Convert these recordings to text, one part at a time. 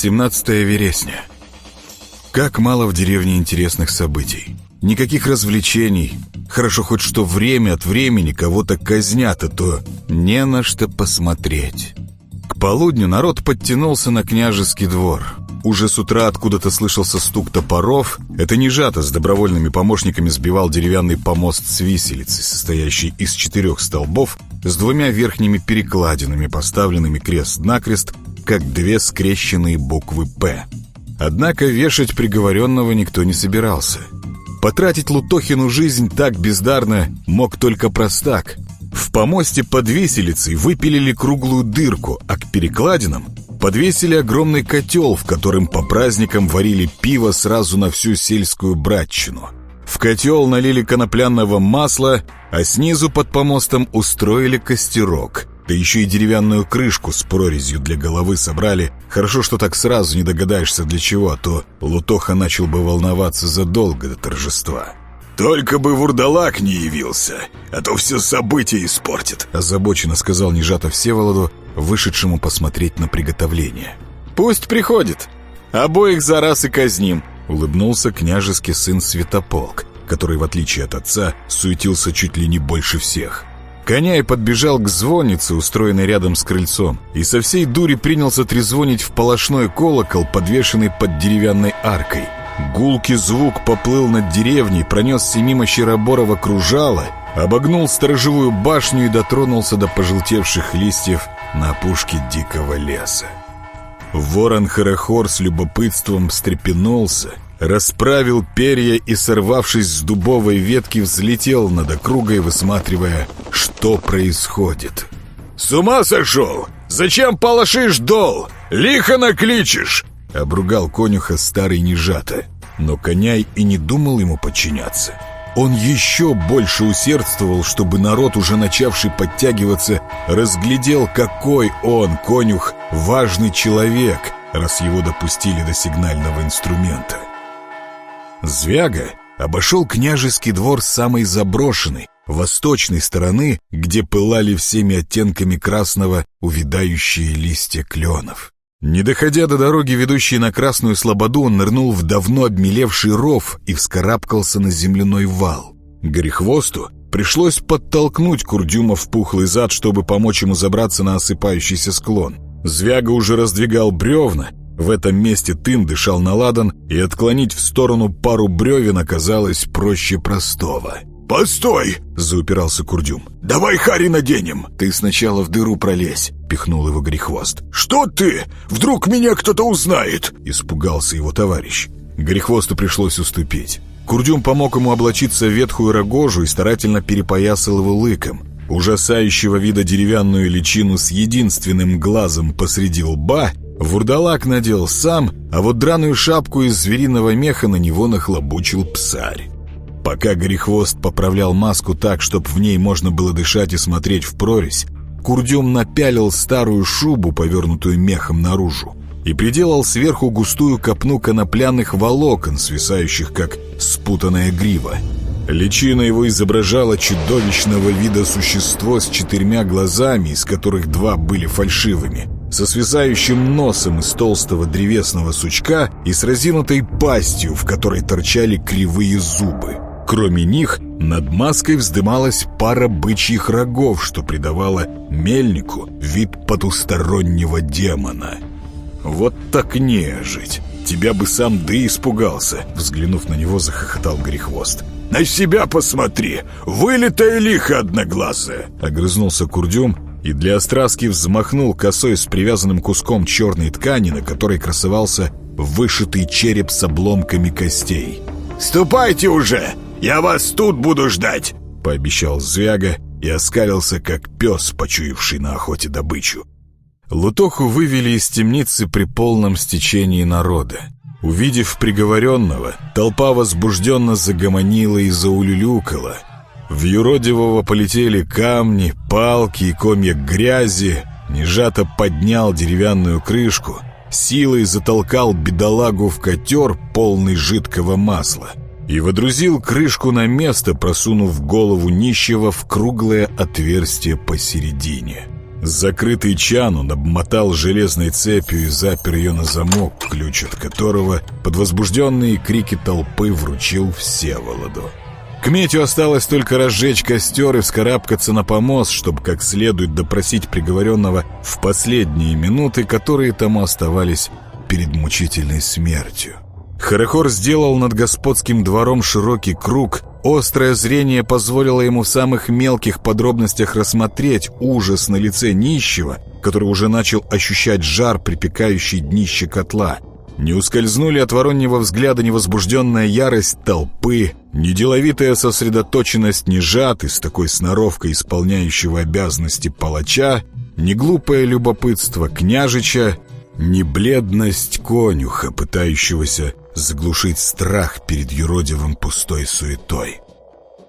17 вересня. Как мало в деревне интересных событий. Никаких развлечений. Хорошо хоть что время от времени кого-то казнят, а то не на что посмотреть. К полудню народ подтянулся на княжеский двор. Уже с утра откуда-то слышался стук топоров. Это не жато с добровольными помощниками сбивал деревянный помост с виселицей, состоящий из четырех столбов с двумя верхними перекладинами, поставленными крест-накрест, как две скрещенные буквы «П». Однако вешать приговоренного никто не собирался. Потратить Лутохину жизнь так бездарно мог только простак. В помосте под виселицей выпилили круглую дырку, а к перекладинам подвесили огромный котел, в котором по праздникам варили пиво сразу на всю сельскую братчину. В котел налили конопляного масла, а снизу под помостом устроили костерок. Да еще и деревянную крышку с прорезью для головы собрали. Хорошо, что так сразу не догадаешься для чего, а то Лутоха начал бы волноваться задолго до торжества. «Только бы вурдалак не явился, а то все события испортит», озабоченно сказал Нежато Всеволоду, вышедшему посмотреть на приготовление. «Пусть приходит. Обоих за раз и казним», улыбнулся княжеский сын Святополк, который, в отличие от отца, суетился чуть ли не больше всех. Коняй подбежал к звоннице, устроенной рядом с крыльцом, и со всей дури принялся трезвонить в полошной колокол, подвешенный под деревянной аркой. Гулкий звук поплыл над деревней, пронесся мимо Щероборова кружала, обогнул сторожевую башню и дотронулся до пожелтевших листьев на опушке дикого леса. Ворон Харахор с любопытством встрепенулся, расправил перья и, сорвавшись с дубовой ветки, взлетел над округой, высматривая, что происходит. «С ума сошел! Зачем полошишь дол? Лихо накличешь!» — обругал конюха старый нежато. Но коняй и не думал ему подчиняться. Он еще больше усердствовал, чтобы народ, уже начавший подтягиваться, разглядел, какой он, конюх, важный человек, раз его допустили до сигнального инструмента. Звяга обошел княжеский двор самой заброшенной, восточной стороны, где пылали всеми оттенками красного увядающие листья кленов. Не доходя до дороги, ведущей на Красную Слободу, он нырнул в давно обмелевший ров и вскарабкался на земляной вал. Горехвосту пришлось подтолкнуть Курдюма в пухлый зад, чтобы помочь ему забраться на осыпающийся склон. Звяга уже раздвигал бревна, в этом месте тын дышал на ладан, и отклонить в сторону пару бревен оказалось проще простого. «Постой!» — заупирался Курдюм. «Давай Хари наденем!» «Ты сначала в дыру пролезь!» — пихнул его Грехвост. «Что ты? Вдруг меня кто-то узнает!» — испугался его товарищ. Грехвосту пришлось уступить. Курдюм помог ему облачиться в ветхую рогожу и старательно перепоясал его лыком. Ужасающего вида деревянную личину с единственным глазом посреди лба Вурдалак надел сам, а вот драную шапку из звериного меха на него нахлобучил псарь. Пока Горехвост поправлял маску так, чтобы в ней можно было дышать и смотреть в прорезь, Курдюм напялил старую шубу, повернутую мехом наружу, и приделал сверху густую копну конопляных волокон, свисающих как спутанная грива. Личина его изображала чудовищного вида существо с четырьмя глазами, из которых два были фальшивыми, со свисающим носом из толстого древесного сучка и с разинутой пастью, в которой торчали кривые зубы. Кроме них, над маской вздымалась пара бычьих рогов, что придавало мельнику вид потустороннего демона. «Вот так нежить! Тебя бы сам да испугался!» Взглянув на него, захохотал Горехвост. «На себя посмотри! Вылитая лихо одноглазая!» Огрызнулся Курдюм и для остраски взмахнул косой с привязанным куском черной ткани, на которой красовался вышитый череп с обломками костей. «Ступайте уже!» «Я вас тут буду ждать!» — пообещал Звяга и оскалился, как пес, почуявший на охоте добычу. Лутоху вывели из темницы при полном стечении народа. Увидев приговоренного, толпа возбужденно загомонила и заулюлюкала. В юродивого полетели камни, палки и комья грязи. Нежато поднял деревянную крышку, силой затолкал бедолагу в котер, полный жидкого масла — и водрузил крышку на место, просунув голову нищего в круглое отверстие посередине. Закрытый чан он обмотал железной цепью и запер ее на замок, ключ от которого под возбужденные крики толпы вручил Всеволоду. К Метю осталось только разжечь костер и вскарабкаться на помост, чтобы как следует допросить приговоренного в последние минуты, которые тому оставались перед мучительной смертью. Харахор сделал над господским двором широкий круг. Острое зрение позволило ему в самых мелких подробностях рассмотреть ужас на лице нищего, который уже начал ощущать жар, припекающий днище котла. Не ускользнули от вороннего взгляда невозбужденная ярость толпы, неделовитая сосредоточенность нежаты с такой сноровкой исполняющего обязанности палача, неглупое любопытство княжича, не бледность конюха, пытающегося заглушить страх перед юродивым пустой суетой.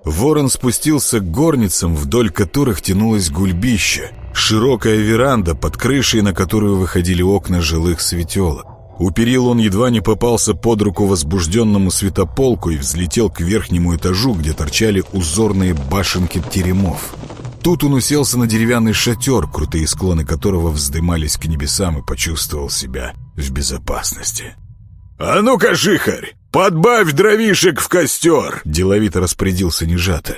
Ворон спустился к горницам, вдоль которых тянулось гульбище, широкая веранда, под крышей на которую выходили окна жилых светелок. У перил он едва не попался под руку возбужденному светополку и взлетел к верхнему этажу, где торчали узорные башенки теремов. Тут он уселся на деревянный шатер, крутые склоны которого вздымались к небесам и почувствовал себя в безопасности. «А ну-ка, жихарь, подбавь дровишек в костер!» Деловито распорядился Нежата.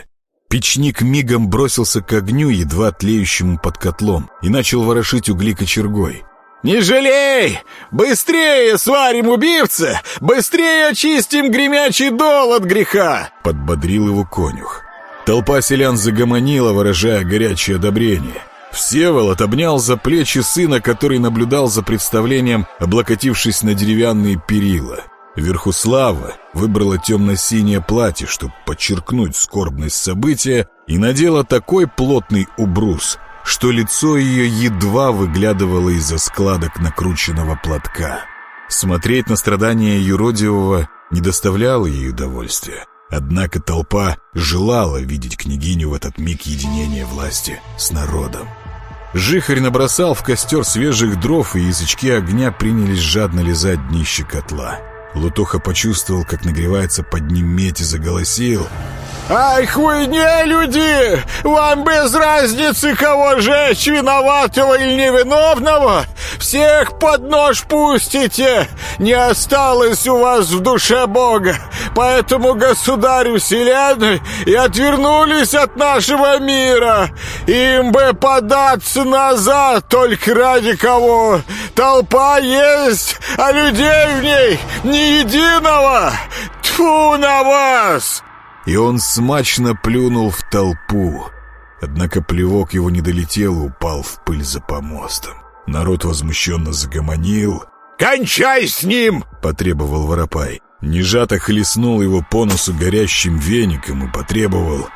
Печник мигом бросился к огню, едва тлеющему под котлом, и начал ворошить угли кочергой. «Не жалей! Быстрее сварим убивца! Быстрее очистим гремячий дол от греха!» Подбодрил его конюх. Толпа селян загомонила, выражая горячее одобрение. Всеволод обнял за плечи сына, который наблюдал за представлением, облокотившись на деревянные перила. Верхуслава выбрала темно-синее платье, чтобы подчеркнуть скорбность события, и надела такой плотный убрус, что лицо ее едва выглядывало из-за складок накрученного платка. Смотреть на страдания юродивого не доставляло ей удовольствия. Однако толпа желала видеть княгиню в этот миг единения власти с народом. Жихарь набросал в костер свежих дров, и язычки огня принялись жадно лизать днище котла. Лутоха почувствовал, как нагревается под ним медь и заголосил. «Ай, хуйне, люди! Вам без разницы, кого жечь, виноватого или невиновного! Всех под нож пустите! Не осталось у вас в душе Бога! Поэтому государю вселенной и отвернулись от нашего мира! Им бы податься назад, только ради кого! Толпа есть, а людей в ней ни единого! Тьфу на вас!» и он смачно плюнул в толпу. Однако плевок его не долетел и упал в пыль за помостом. Народ возмущенно загомонил. «Кончай с ним!» — потребовал Воропай. Нежато хлестнул его по носу горящим веником и потребовал.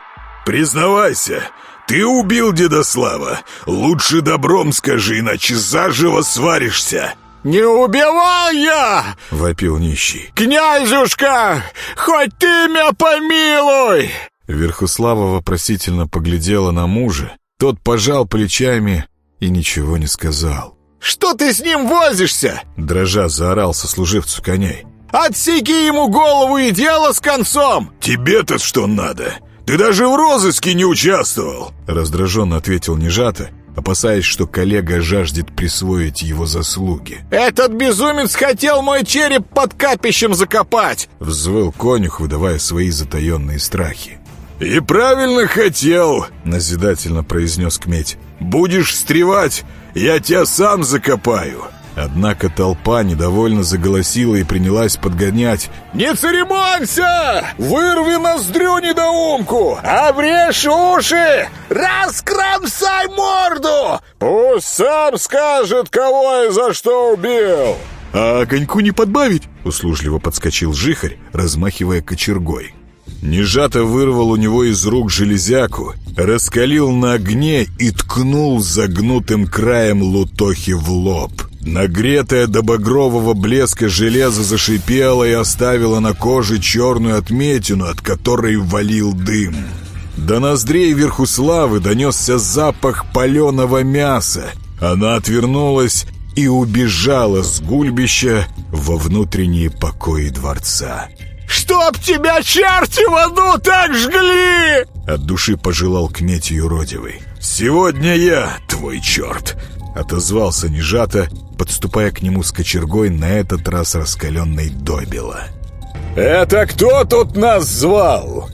«Признавайся, ты убил Дедослава. Лучше добром скажи, иначе заживо сваришься!» «Не убивал я!» — вопил нищий. «Князюшка, хоть ты меня помилуй!» Верхуслава вопросительно поглядела на мужа. Тот пожал плечами и ничего не сказал. «Что ты с ним возишься?» Дрожа заорал сослуживцу коней. «Отсеки ему голову и дело с концом!» «Тебе-то что надо? Ты даже в розыске не участвовал!» Раздраженно ответил Нежата опасаясь, что коллега жаждет присвоить его заслуги. «Этот безумец хотел мой череп под капищем закопать!» Взвыл конюх, выдавая свои затаенные страхи. «И правильно хотел!» — назидательно произнес Кметь. «Будешь встревать, я тебя сам закопаю!» Однако толпа недовольно заголосила и принялась подгонять. «Не церемонься! Вырви ноздрю недоумку! Обрежь уши! Раскромсай морду! Пусть сам скажет, кого и за что убил!» «А коньку не подбавить?» — услужливо подскочил жихарь, размахивая кочергой. Нежато вырвал у него из рук железяку, раскалил на огне и ткнул загнутым краем лутохи в лоб. Нагретое до багрового блеска железо зашипело и оставило на коже черную отметину, от которой валил дым. До ноздрей Верхуславы донесся запах паленого мяса. Она отвернулась и убежала с гульбища во внутренние покои дворца. «Чтоб тебя черти в аду так жгли!» От души пожелал к мете юродивый. «Сегодня я твой черт!» Отозвался Нежата, подступая к нему с кочергой, на этот раз раскаленной добила. «Это кто тут нас звал?»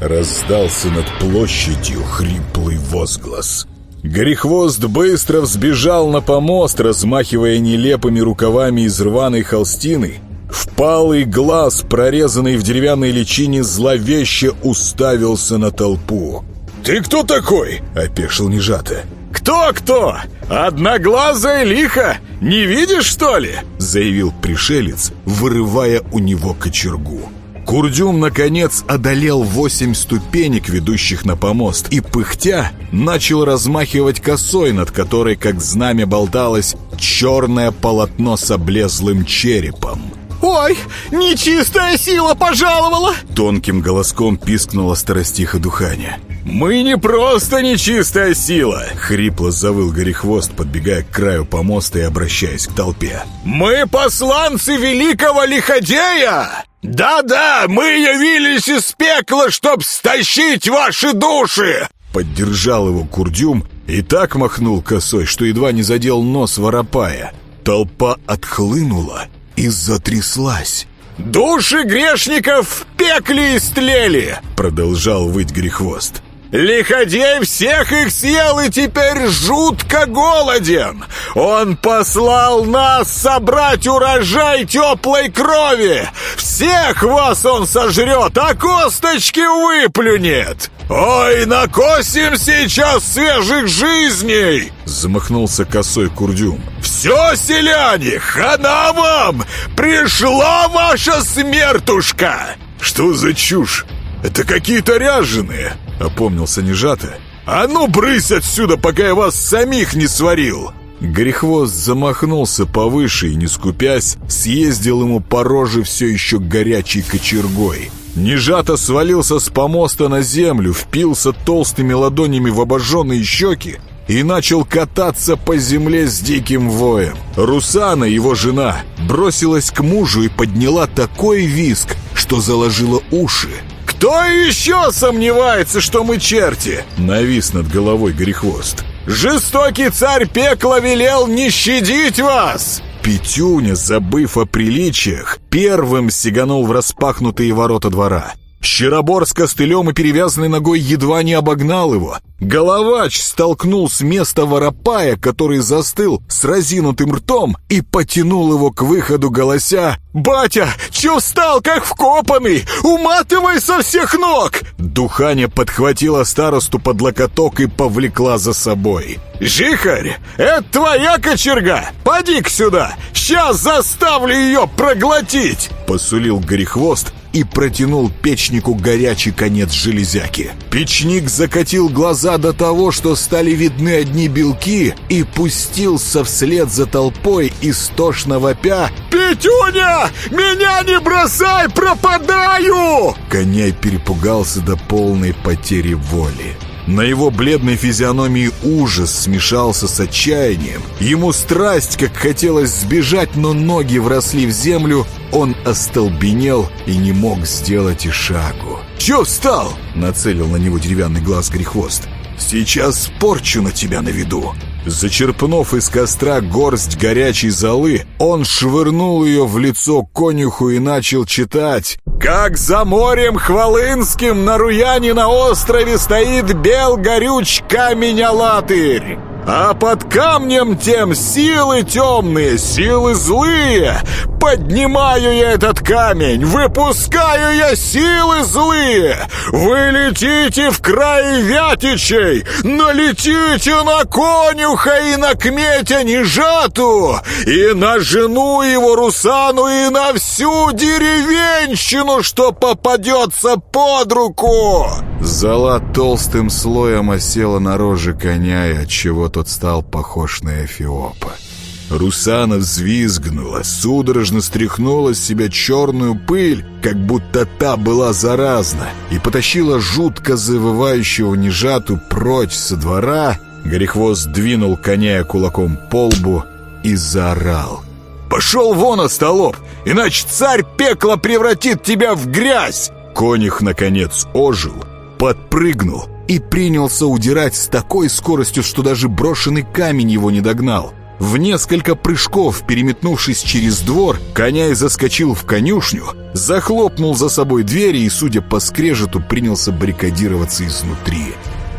Раздался над площадью хриплый возглас. Горехвост быстро взбежал на помост, размахивая нелепыми рукавами из рваной холстины. Впалый глаз, прорезанный в деревянной личине, зловеще уставился на толпу. «Ты кто такой?» — опешил Нежата. «Кто-кто? Одноглазая лиха? Не видишь, что ли?» — заявил пришелец, вырывая у него кочергу. Курдюм, наконец, одолел восемь ступенек, ведущих на помост, и, пыхтя, начал размахивать косой, над которой, как знамя, болталось черное полотно с облезлым черепом. «Ой, нечистая сила пожаловала!» Тонким голоском пискнула старостиха духания. «Мы не просто нечистая сила!» — хрипло завыл Горехвост, подбегая к краю помоста и обращаясь к толпе. «Мы посланцы великого лиходея! Да-да, мы явились из пекла, чтоб стащить ваши души!» Поддержал его Курдюм и так махнул косой, что едва не задел нос воропая. Толпа отхлынула и затряслась. «Души грешников в пекле истлели!» Продолжал выть Грехвост. Лиходей всех их съел и теперь жутко голоден. Он послал нас собрать урожай теплой крови. Всех вас он сожрет, а косточки выплюнет. «Ой, накосим сейчас свежих жизней!» Замахнулся косой Курдюм. «Все, селяне, хана вам! Пришла ваша смертушка!» «Что за чушь? Это какие-то ряженые!» Опомнился Нежата. «А ну, брысь отсюда, пока я вас самих не сварил!» Грехвост замахнулся повыше и, не скупясь, съездил ему по роже все еще горячей кочергой. Нежато свалился с помоста на землю, впился толстыми ладонями в обожженные щеки и начал кататься по земле с диким воем. Русана, его жена, бросилась к мужу и подняла такой виск, что заложила уши. «Кто еще сомневается, что мы черти?» Навис над головой Горехвост. «Жестокий царь пекла велел не щадить вас!» Петюня, забыв о приличиях, первым сиганул в распахнутые ворота двора. Щеробор с костылем и перевязанной ногой едва не обогнал его. Головач столкнул с места воропая, который застыл с разинутым ртом, и потянул его к выходу, голося «Батя, чё встал, как вкопанный? Уматывай со всех ног!» Духаня подхватила старосту под локоток и повлекла за собой. «Жихарь, это твоя кочерга! поди сюда! Сейчас заставлю ее проглотить!» Посулил Горехвост и протянул печнику горячий конец железяки. Печник закатил глаза до того, что стали видны одни белки, и пустился вслед за толпой истошно вопя «Петюня! Меня не бросай, пропадаю!» Коняй перепугался до полной потери воли. На его бледной физиономии ужас смешался с отчаянием. Ему страсть, как хотелось сбежать, но ноги вросли в землю, он остолбенел и не мог сделать и шагу. «Чё встал?» — нацелил на него деревянный глаз Грехвост. «Сейчас порчу на тебя наведу!» Зачерпнув из костра горсть горячей золы, он швырнул ее в лицо конюху и начал читать. «Как за морем Хвалынским на Руяне на острове стоит бел горюч камень-алатырь!» А под камнем тем силы темные, силы злые. Поднимаю я этот камень, выпускаю я силы злые. Вы летите в край Вятичей, налетите на конюха и на кметя Нежату, и на жену его Русану, и на всю деревенщину, что попадется под руку. Зола толстым слоем осела на роже коня, и отчего тот стал похож на Эфиопа. Русана взвизгнула, судорожно стряхнула с себя черную пыль, как будто та была заразна, и потащила жутко завывающего нежату прочь со двора. Горехвост двинул коня кулаком по лбу и заорал. «Пошел вон, остолоп, иначе царь пекла превратит тебя в грязь!» Конюх, наконец, ожил, подпрыгнул и принялся удирать с такой скоростью, что даже брошенный камень его не догнал. В несколько прыжков, переметнувшись через двор, коняй заскочил в конюшню, захлопнул за собой двери и, судя по скрежету, принялся баррикадироваться изнутри.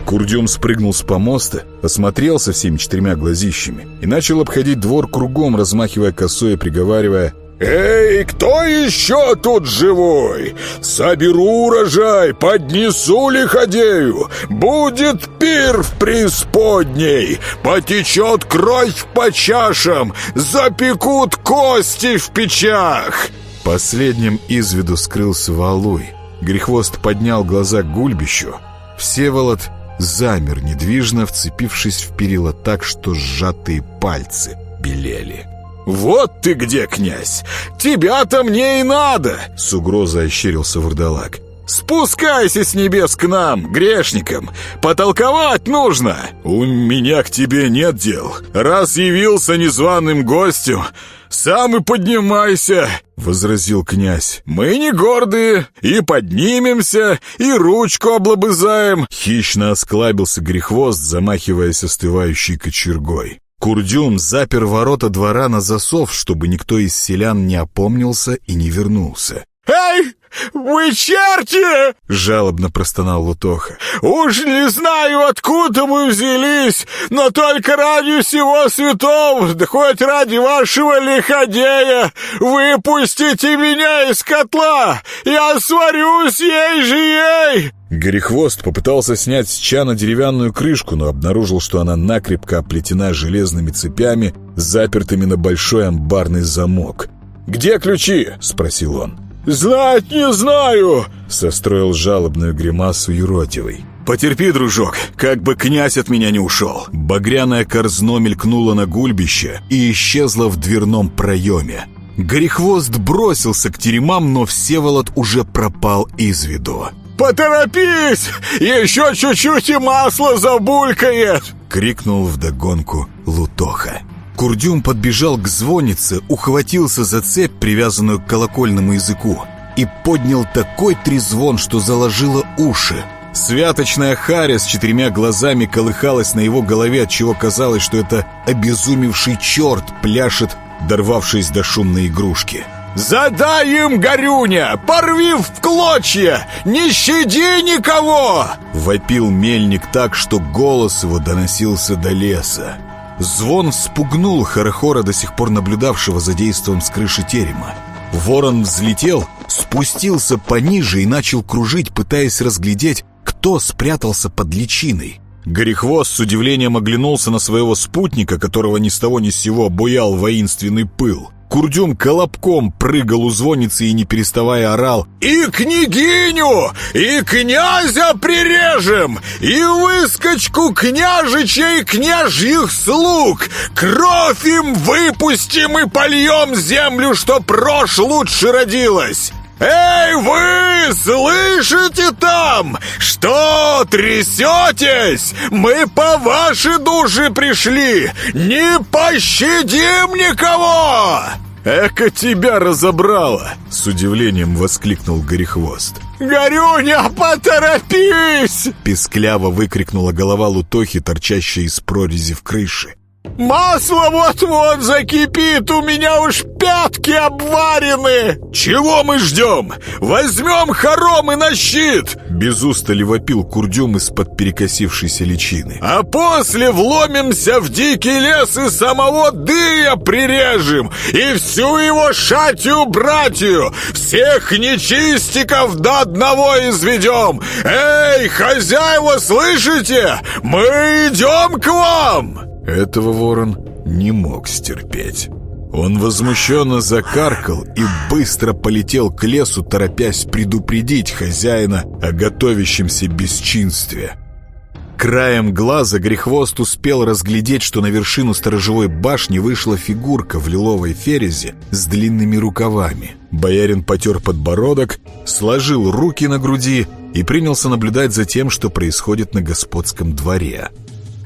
Курдюм спрыгнул с помоста, осмотрелся всеми четырьмя глазищами и начал обходить двор кругом, размахивая косой и приговаривая «Эй, кто еще тут живой? Соберу урожай, поднесу лиходею, будет пир в преисподней, потечет кровь по чашам, запекут кости в печах!» Последним из виду скрылся Валуй. Грехвост поднял глаза к гульбищу. Всеволод замер недвижно, вцепившись в перила так, что сжатые пальцы белели. «Вот ты где, князь! Тебя-то мне и надо!» С угрозой ощерился вурдалак. «Спускайся с небес к нам, грешникам! Потолковать нужно!» «У меня к тебе нет дел. Раз явился незваным гостем, сам и поднимайся!» — возразил князь. «Мы не гордые, и поднимемся, и ручку облобызаем!» Хищно осклабился грехвост, замахиваясь остывающей кочергой. Курдюм запер ворота двора на засов, чтобы никто из селян не опомнился и не вернулся. «Эй, вы черти!» — жалобно простонал Лутоха. «Уж не знаю, откуда мы взялись, но только ради всего святого, да хоть ради вашего лиходея, выпустите меня из котла! Я сварюсь ей же ей!» Горехвост попытался снять с чана деревянную крышку, но обнаружил, что она накрепко оплетена железными цепями, запертыми на большой амбарный замок. «Где ключи?» — спросил он. «Знать не знаю!» — состроил жалобную гримасу юродивый. «Потерпи, дружок, как бы князь от меня не ушел!» Багряное корзно мелькнуло на гульбище и исчезло в дверном проеме. Горехвост бросился к теремам, но Всеволод уже пропал из виду. «Поторопись! Еще чуть-чуть и масло забулькает!» — крикнул вдогонку Лутоха. Курдюм подбежал к звоннице, ухватился за цепь, привязанную к колокольному языку, и поднял такой трезвон, что заложило уши. Святочная харя с четырьмя глазами колыхалась на его голове, отчего казалось, что это обезумевший черт пляшет, дорвавшись до шумной игрушки. «Задай им, Горюня! Порви в клочья! Не щади никого!» Вопил мельник так, что голос его доносился до леса. Звон спугнул Харахора, до сих пор наблюдавшего за действием с крыши терема. Ворон взлетел, спустился пониже и начал кружить, пытаясь разглядеть, кто спрятался под личиной. Горехвост с удивлением оглянулся на своего спутника, которого ни с того ни с сего обуял воинственный пыл. Курдюм колобком прыгал у звонницы и не переставая орал «И княгиню, и князя прирежем, и выскочку княжича и княжьих слуг! Кровь им выпустим и польем землю, что прош лучше родилась!» «Эй, вы, слышите там? Что трясетесь? Мы по вашей душе пришли! Не пощадим никого!» «Эка тебя разобрало!» — с удивлением воскликнул Горехвост. «Горюня, поторопись!» — пескляво выкрикнула голова Лутохи, торчащая из прорези в крыше. Масло вот-вот закипит, у меня уж пятки обварены!» «Чего мы ждем? Возьмем хоромы на щит!» Без устали вопил Курдюм из-под перекосившейся личины. «А после вломимся в дикий лес и самого Дыя прирежем, и всю его шатью-братью, всех нечистиков до одного изведем! Эй, хозяева, слышите? Мы идем к вам!» Этого ворон не мог стерпеть. Он возмущенно закаркал и быстро полетел к лесу, торопясь предупредить хозяина о готовящемся бесчинстве. Краем глаза Грехвост успел разглядеть, что на вершину сторожевой башни вышла фигурка в лиловой ферезе с длинными рукавами. Боярин потер подбородок, сложил руки на груди и принялся наблюдать за тем, что происходит на господском дворе.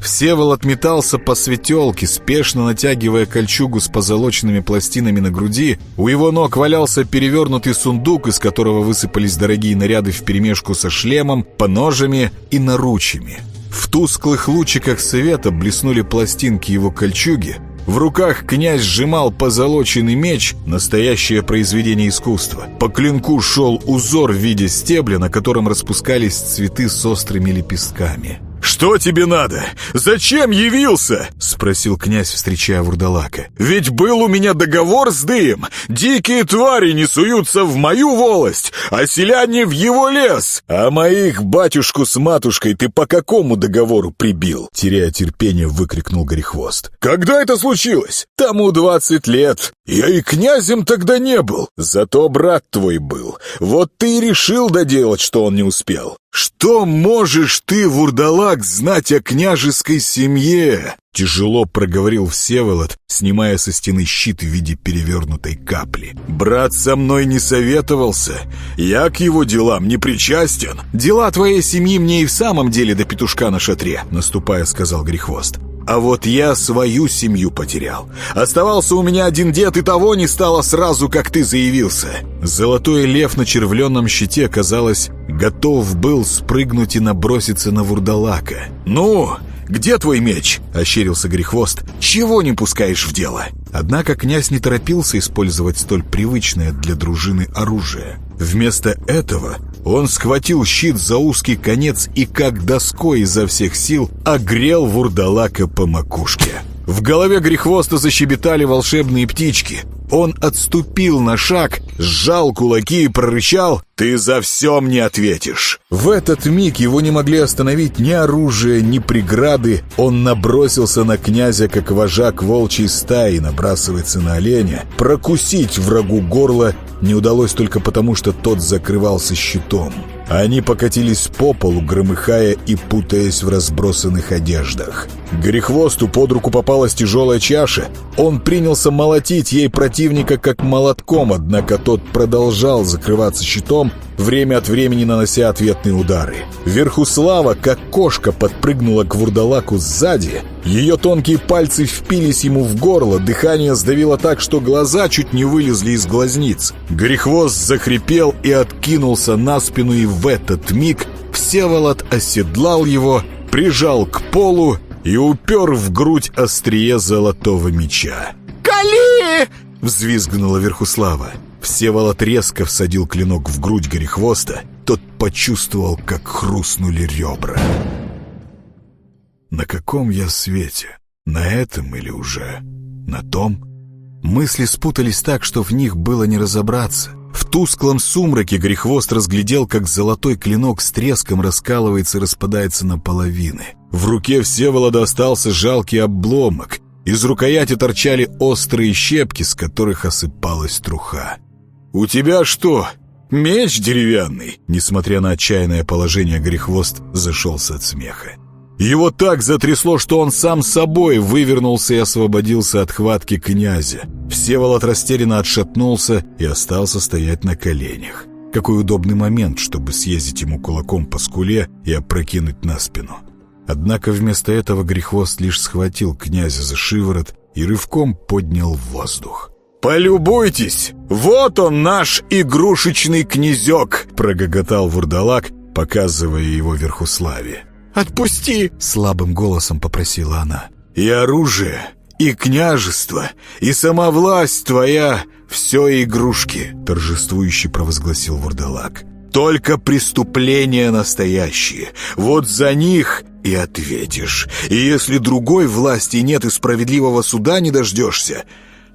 Всеволод метался по светелке, спешно натягивая кольчугу с позолоченными пластинами на груди. У его ног валялся перевернутый сундук, из которого высыпались дорогие наряды вперемешку со шлемом, поножами и наручами. В тусклых лучиках света блеснули пластинки его кольчуги. В руках князь сжимал позолоченный меч, настоящее произведение искусства. По клинку шел узор в виде стебля, на котором распускались цветы с острыми лепестками. «Что тебе надо? Зачем явился?» — спросил князь, встречая Вурдалака. «Ведь был у меня договор с дым. Дикие твари не суются в мою волость, а селяне в его лес. А моих батюшку с матушкой ты по какому договору прибил?» Теряя терпение, выкрикнул Горехвост. «Когда это случилось?» «Тому двадцать лет. Я и князем тогда не был, зато брат твой был. Вот ты и решил доделать, что он не успел. «Что можешь ты, вурдалак, знать о княжеской семье?» Тяжело проговорил Всеволод, снимая со стены щит в виде перевернутой капли. «Брат со мной не советовался. Я к его делам не причастен». «Дела твоей семьи мне и в самом деле до петушка на шатре», наступая, сказал Грехвост. А вот я свою семью потерял. Оставался у меня один дед, и того не стало сразу, как ты заявился. Золотой лев на червленном щите, казалось, готов был спрыгнуть и наброситься на вурдалака. «Ну, где твой меч?» — ощерился Грехвост. «Чего не пускаешь в дело?» Однако князь не торопился использовать столь привычное для дружины оружие. Вместо этого он схватил щит за узкий конец и как доской изо всех сил огрел вурдалака по макушке. В голове Грехвоста защебетали волшебные птички. Он отступил на шаг, сжал кулаки и прорычал «Ты за все мне ответишь!». В этот миг его не могли остановить ни оружие, ни преграды. Он набросился на князя, как вожак волчьей стаи набрасывается на оленя. Прокусить врагу горло не удалось только потому, что тот закрывался щитом. Они покатились по полу, громыхая и путаясь в разбросанных одеждах. Грехвосту под руку попалась тяжелая чаша. Он принялся молотить ей противника как молотком, однако тот продолжал закрываться щитом, время от времени нанося ответные удары. Верхуслава, как кошка, подпрыгнула к вурдалаку сзади. Ее тонкие пальцы впились ему в горло, дыхание сдавило так, что глаза чуть не вылезли из глазниц. Грехвост захрипел и откинулся на спину, и в этот миг Всеволод оседлал его, прижал к полу и упер в грудь острие золотого меча. «Кали!» — взвизгнула Верхуслава. Всеволод резко всадил клинок в грудь Горехвоста. Тот почувствовал, как хрустнули ребра. На каком я свете? На этом или уже на том? Мысли спутались так, что в них было не разобраться. В тусклом сумраке Грехвост разглядел, как золотой клинок с треском раскалывается и распадается на половины. В руке Всеволода остался жалкий обломок. Из рукояти торчали острые щепки, с которых осыпалась труха. «У тебя что, меч деревянный?» Несмотря на отчаянное положение, Грехвост зашелся от смеха. Его так затрясло, что он сам собой вывернулся и освободился от хватки князя. Всеволод растерянно отшатнулся и остался стоять на коленях. Какой удобный момент, чтобы съездить ему кулаком по скуле и опрокинуть на спину. Однако вместо этого Грехвост лишь схватил князя за шиворот и рывком поднял в воздух. «Полюбуйтесь! Вот он, наш игрушечный князек!» Прогоготал вурдалак, показывая его Верхуславе. «Отпусти!» — слабым голосом попросила она. «И оружие, и княжество, и сама власть твоя — все игрушки!» — торжествующе провозгласил вурдалак. «Только преступления настоящие. Вот за них и ответишь. И если другой власти нет и справедливого суда не дождешься,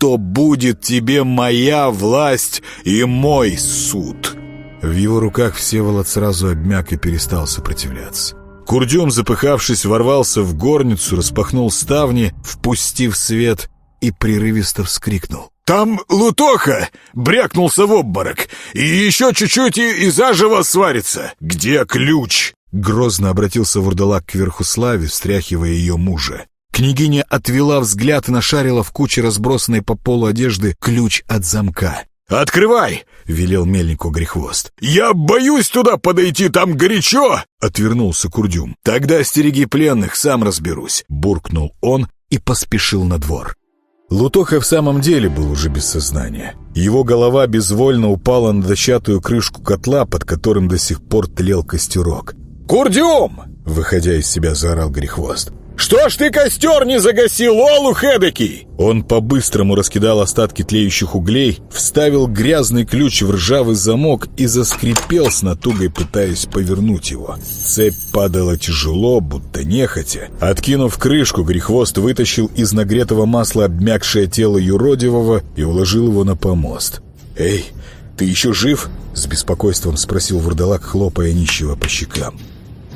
то будет тебе моя власть и мой суд». В его руках Всеволод сразу обмяк и перестал сопротивляться. Курдюм, запыхавшись, ворвался в горницу, распахнул ставни, впустив свет и прерывисто вскрикнул. «Там Лутоха брякнулся в обморок, и еще чуть-чуть и, и заживо сварится. Где ключ?» Грозно обратился Вурдалак к Верхуславе, встряхивая ее мужа. Княгиня отвела взгляд и нашарила в куче разбросанной по полу одежды ключ от замка. «Открывай!» — велел мельнику Грехвост. «Я боюсь туда подойти, там горячо!» — отвернулся Курдюм. «Тогда стереги пленных, сам разберусь!» — буркнул он и поспешил на двор. Лутоха в самом деле был уже без сознания. Его голова безвольно упала на дощатую крышку котла, под которым до сих пор тлел костерок. «Курдюм!» — выходя из себя, заорал Грехвост. «Что ж ты костер не загасил, олух эдакий?» Он по-быстрому раскидал остатки тлеющих углей, вставил грязный ключ в ржавый замок и заскрипел с натугой, пытаясь повернуть его. Цепь падала тяжело, будто нехотя. Откинув крышку, Грехвост вытащил из нагретого масла обмякшее тело юродивого и уложил его на помост. «Эй, ты еще жив?» — с беспокойством спросил вурдалак, хлопая нищего по щекам.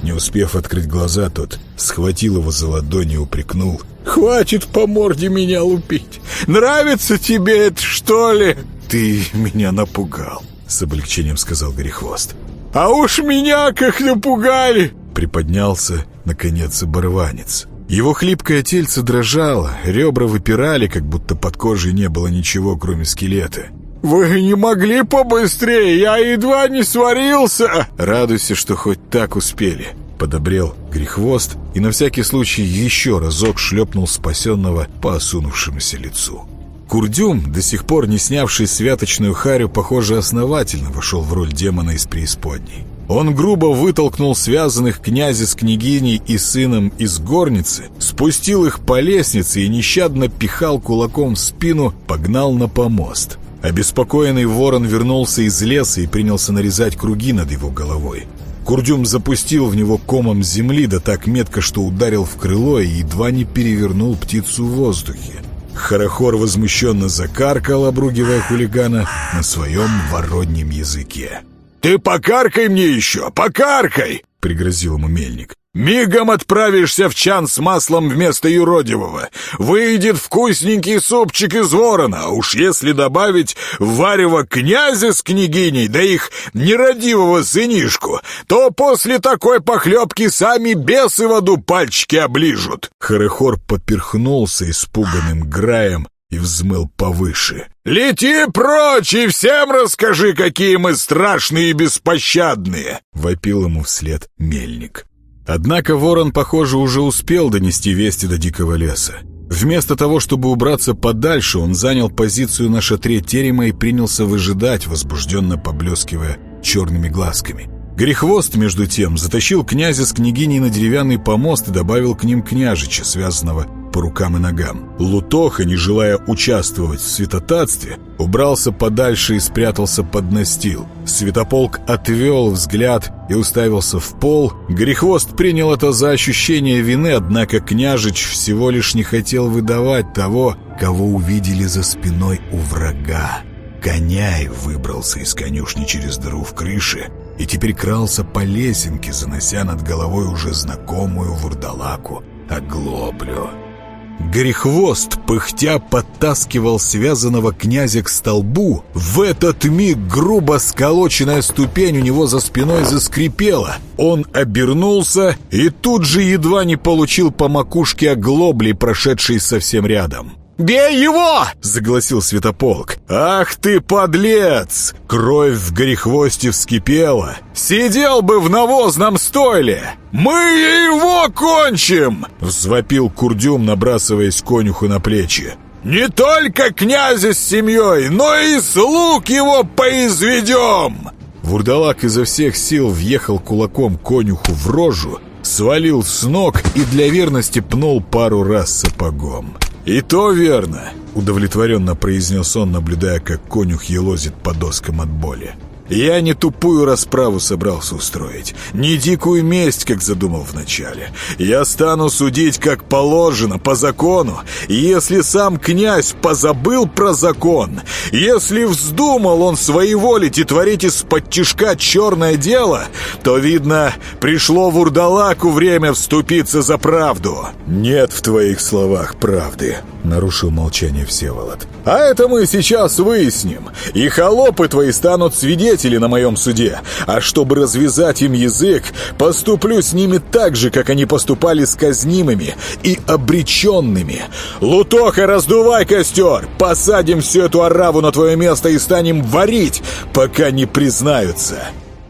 Не успев открыть глаза, тот схватил его за ладони и упрекнул. «Хватит по морде меня лупить! Нравится тебе это, что ли?» «Ты меня напугал», — с облегчением сказал Горехвост. «А уж меня как напугали!» Приподнялся, наконец, оборванец. Его хлипкое тельце дрожало, ребра выпирали, как будто под кожей не было ничего, кроме скелета. «Вы не могли побыстрее? Я едва не сварился!» «Радуйся, что хоть так успели!» Подобрел грехвост и на всякий случай еще разок шлепнул спасенного по осунувшемуся лицу. Курдюм, до сих пор не снявший святочную харю, похоже, основательно вошел в роль демона из преисподней. Он грубо вытолкнул связанных князя с княгиней и сыном из горницы, спустил их по лестнице и нещадно пихал кулаком в спину, погнал на помост. Обеспокоенный ворон вернулся из леса и принялся нарезать круги над его головой. Курдюм запустил в него комом земли, да так метко, что ударил в крыло и едва не перевернул птицу в воздухе. Харахор возмущенно закаркал, обругивая хулигана на своем вороднем языке. «Ты покаркай мне еще, покаркай!» — пригрозил ему мельник. Мигом отправишься в чан с маслом вместо юродивого. Выйдет вкусненький супчик из ворона, а уж если добавить варево князя с княгиней, да их нерадивого сынишку, то после такой похлебки сами бесы в аду пальчики оближут. Хорохор поперхнулся испуганным граем, и взмыл повыше. «Лети прочь и всем расскажи, какие мы страшные и беспощадные!» — вопил ему вслед мельник. Однако ворон, похоже, уже успел донести вести до дикого леса. Вместо того, чтобы убраться подальше, он занял позицию на шатре терема и принялся выжидать, возбужденно поблескивая черными глазками. Грехвост, между тем, затащил князя с княгиней на деревянный помост и добавил к ним княжича, связанного по рукам и ногам. Лутоха, не желая участвовать в святотатстве, убрался подальше и спрятался под настил. Святополк отвел взгляд и уставился в пол. Грехвост принял это за ощущение вины, однако княжич всего лишь не хотел выдавать того, кого увидели за спиной у врага. Коняй выбрался из конюшни через дыру в крыше и теперь крался по лесенке, занося над головой уже знакомую вурдалаку оглоблю. Горехвост, пыхтя, подтаскивал связанного князя к столбу. В этот миг грубо сколоченная ступень у него за спиной заскрипела. Он обернулся и тут же едва не получил по макушке оглобли, прошедшей совсем рядом. «Бей его!» — загласил Святополк. «Ах ты, подлец!» Кровь в горехвосте вскипела. «Сидел бы в навозном стойле! Мы его кончим!» — взвопил Курдюм, набрасываясь конюху на плечи. «Не только князя с семьей, но и слуг его поизведем!» Вурдалак изо всех сил въехал кулаком конюху в рожу, свалил с ног и для верности пнул пару раз сапогом. «И то верно», — удовлетворенно произнес он, наблюдая, как конюх елозит по доскам от боли. Я не тупую расправу собрался устроить, не дикую месть, как задумал вначале. Я стану судить, как положено, по закону. Если сам князь позабыл про закон, если вздумал он своеволить и творить из-под тишка черное дело, то, видно, пришло вурдалаку время вступиться за правду. Нет в твоих словах правды. Нарушил молчание Всеволод. «А это мы сейчас выясним. И холопы твои станут свидетели на моем суде. А чтобы развязать им язык, поступлю с ними так же, как они поступали с казнимыми и обреченными. Лутоха, раздувай костер! Посадим всю эту ораву на твое место и станем варить, пока не признаются!»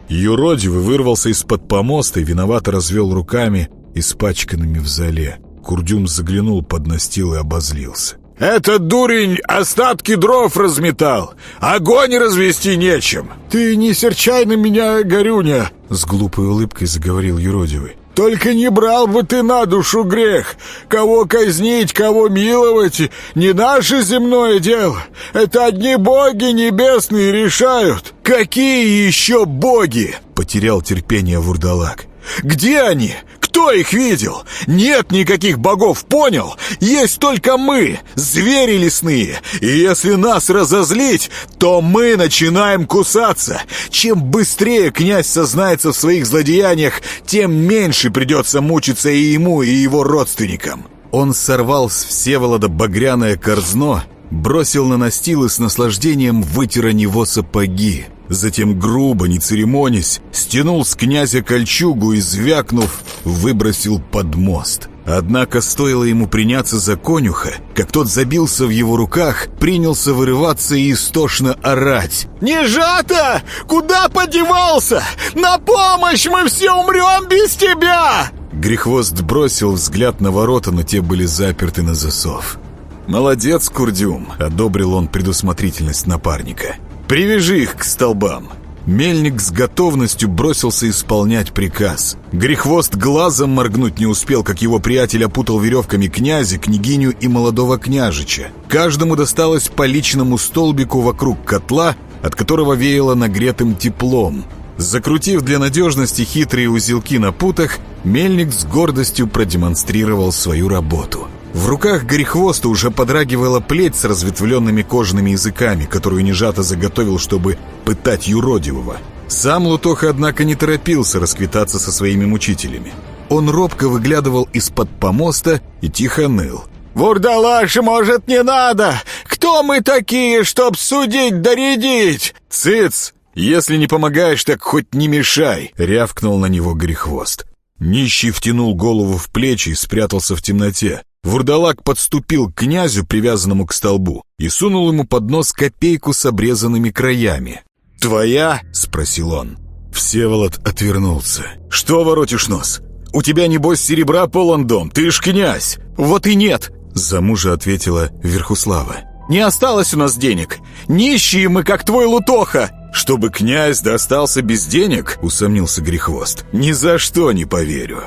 Юродивый вырвался из-под помоста и виновато развел руками, испачканными в зале. Курдюм заглянул под настил и обозлился. «Этот дурень остатки дров разметал! Огонь развести нечем!» «Ты не серчай на меня, Горюня!» С глупой улыбкой заговорил юродивый. «Только не брал бы ты на душу грех! Кого казнить, кого миловать — не наше земное дело! Это одни боги небесные решают!» «Какие еще боги?» — потерял терпение вурдалак. «Где они? Кто их видел? Нет никаких богов, понял? Есть только мы, звери лесные. И если нас разозлить, то мы начинаем кусаться. Чем быстрее князь сознается в своих злодеяниях, тем меньше придется мучиться и ему, и его родственникам». Он сорвал с Всеволода багряное корзно, бросил на настил и с наслаждением вытер о него сапоги. Затем грубо, не церемонясь, стянул с князя кольчугу и, звякнув, выбросил под мост. Однако стоило ему приняться за конюха, как тот забился в его руках, принялся вырываться и истошно орать. «Не жато! Куда подевался? На помощь! Мы все умрем без тебя!» Грехвост бросил взгляд на ворота, но те были заперты на засов. «Молодец, Курдюм!» — одобрил он предусмотрительность напарника. «Привяжи их к столбам!» Мельник с готовностью бросился исполнять приказ. Грехвост глазом моргнуть не успел, как его приятель опутал веревками князя, княгиню и молодого княжича. Каждому досталось по личному столбику вокруг котла, от которого веяло нагретым теплом. Закрутив для надежности хитрые узелки на путах, мельник с гордостью продемонстрировал свою работу. В руках Горехвоста уже подрагивала плеть с разветвленными кожаными языками, которую Нежато заготовил, чтобы пытать юродивого. Сам Лутоха, однако, не торопился расквитаться со своими мучителями. Он робко выглядывал из-под помоста и тихо ныл. «Вурдалаш, может, не надо? Кто мы такие, чтоб судить доредить?» «Цыц! Если не помогаешь, так хоть не мешай!» — рявкнул на него Грехвост. Нищий втянул голову в плечи и спрятался в темноте. Вурдалак подступил к князю, привязанному к столбу, и сунул ему под нос копейку с обрезанными краями. «Твоя?» — спросил он. Всеволод отвернулся. «Что воротишь нос? У тебя, небось, серебра полон дом, ты ж князь!» «Вот и нет!» — за мужа ответила Верхуслава. «Не осталось у нас денег! Нищие мы, как твой Лутоха!» «Чтобы князь достался без денег?» — усомнился Грехвост. «Ни за что не поверю.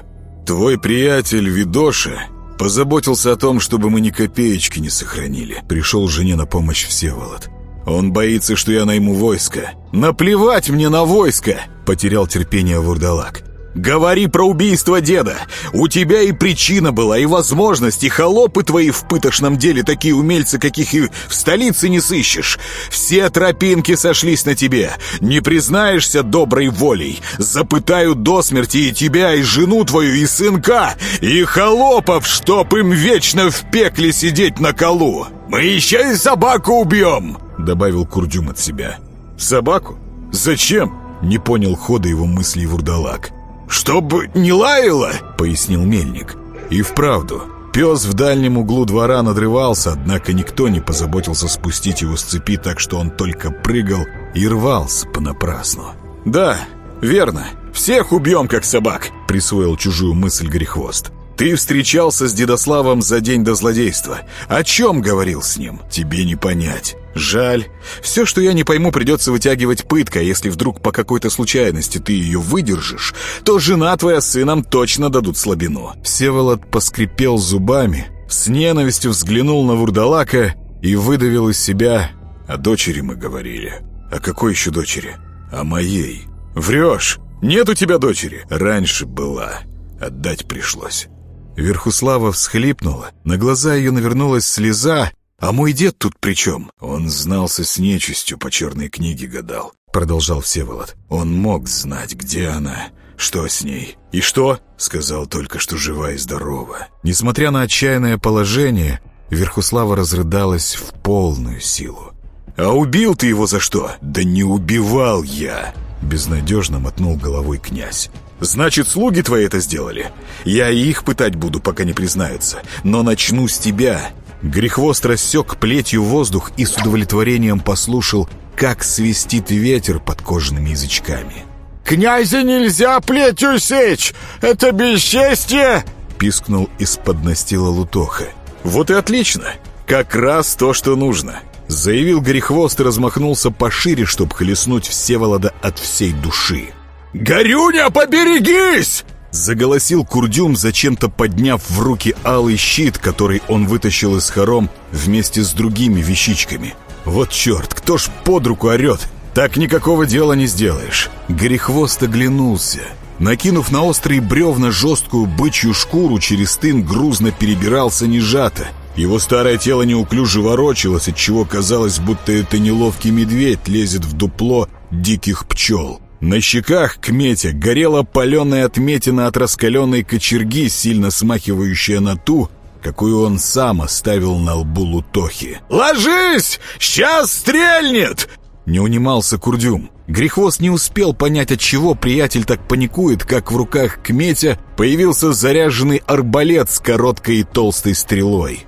Твой приятель Видоша Позаботился о том, чтобы мы ни копеечки не сохранили. Пришел жене на помощь Всеволод. Он боится, что я найму войско. Наплевать мне на войско! Потерял терпение Вурдалак. Говори про убийство деда. У тебя и причина была, и возможность, и холопы твои в пытошном деле такие умельцы, каких и в столице не сыщешь. Все тропинки сошлись на тебе. Не признаешься доброй волей. Запытают до смерти и тебя, и жену твою, и сынка, и холопов, чтоб им вечно в пекле сидеть на колу. Мы еще и собаку убьем, добавил Курдюм от себя. Собаку? Зачем? Не понял хода его мыслей Вурдалак. «Чтобы не лаяло!» — пояснил мельник. И вправду, пес в дальнем углу двора надрывался, однако никто не позаботился спустить его с цепи так, что он только прыгал и рвался понапрасну. «Да, верно, всех убьем, как собак!» — присвоил чужую мысль Грехвост. «Ты встречался с Дедославом за день до злодейства. О чем говорил с ним? Тебе не понять. Жаль. Все, что я не пойму, придется вытягивать пытка. Если вдруг по какой-то случайности ты ее выдержишь, то жена твоя с сыном точно дадут слабину». Всеволод поскрипел зубами, с ненавистью взглянул на Вурдалака и выдавил из себя «О дочери мы говорили». «О какой еще дочери?» «О моей». «Врешь! Нет у тебя дочери!» «Раньше была. Отдать пришлось». Верхуслава всхлипнула, на глаза ее навернулась слеза, «А мой дед тут при чем?» «Он знался с нечистью, по черной книге гадал», — продолжал Всеволод. «Он мог знать, где она, что с ней. И что?» — сказал только, что жива и здорова. Несмотря на отчаянное положение, Верхуслава разрыдалась в полную силу. «А убил ты его за что?» «Да не убивал я!» Безнадежно мотнул головой князь. «Значит, слуги твои это сделали? Я и их пытать буду, пока не признаются. Но начну с тебя!» Грехвост рассек плетью воздух и с удовлетворением послушал, как свистит ветер под кожаными язычками. «Князя нельзя плетью сечь! Это бесчестье!» пискнул из-под настила Лутоха. «Вот и отлично! Как раз то, что нужно!» Заявил Горехвост и размахнулся пошире, чтобы хлестнуть Всеволода от всей души. «Горюня, поберегись!» Заголосил Курдюм, зачем-то подняв в руки алый щит, который он вытащил из хором вместе с другими вещичками. «Вот черт, кто ж под руку орет? Так никакого дела не сделаешь!» Горехвост оглянулся. Накинув на острые бревна жесткую бычью шкуру, через тын грузно перебирался нежато. Его старое тело неуклюже ворочалось, отчего казалось, будто это неловкий медведь лезет в дупло диких пчел. На щеках Кметя горела паленая отметина от раскаленной кочерги, сильно смахивающая на ту, какую он сам оставил на лбу Лутохи. «Ложись! Сейчас стрельнет!» Не унимался Курдюм. Грехвост не успел понять, от чего приятель так паникует, как в руках Кметя появился заряженный арбалет с короткой и толстой стрелой.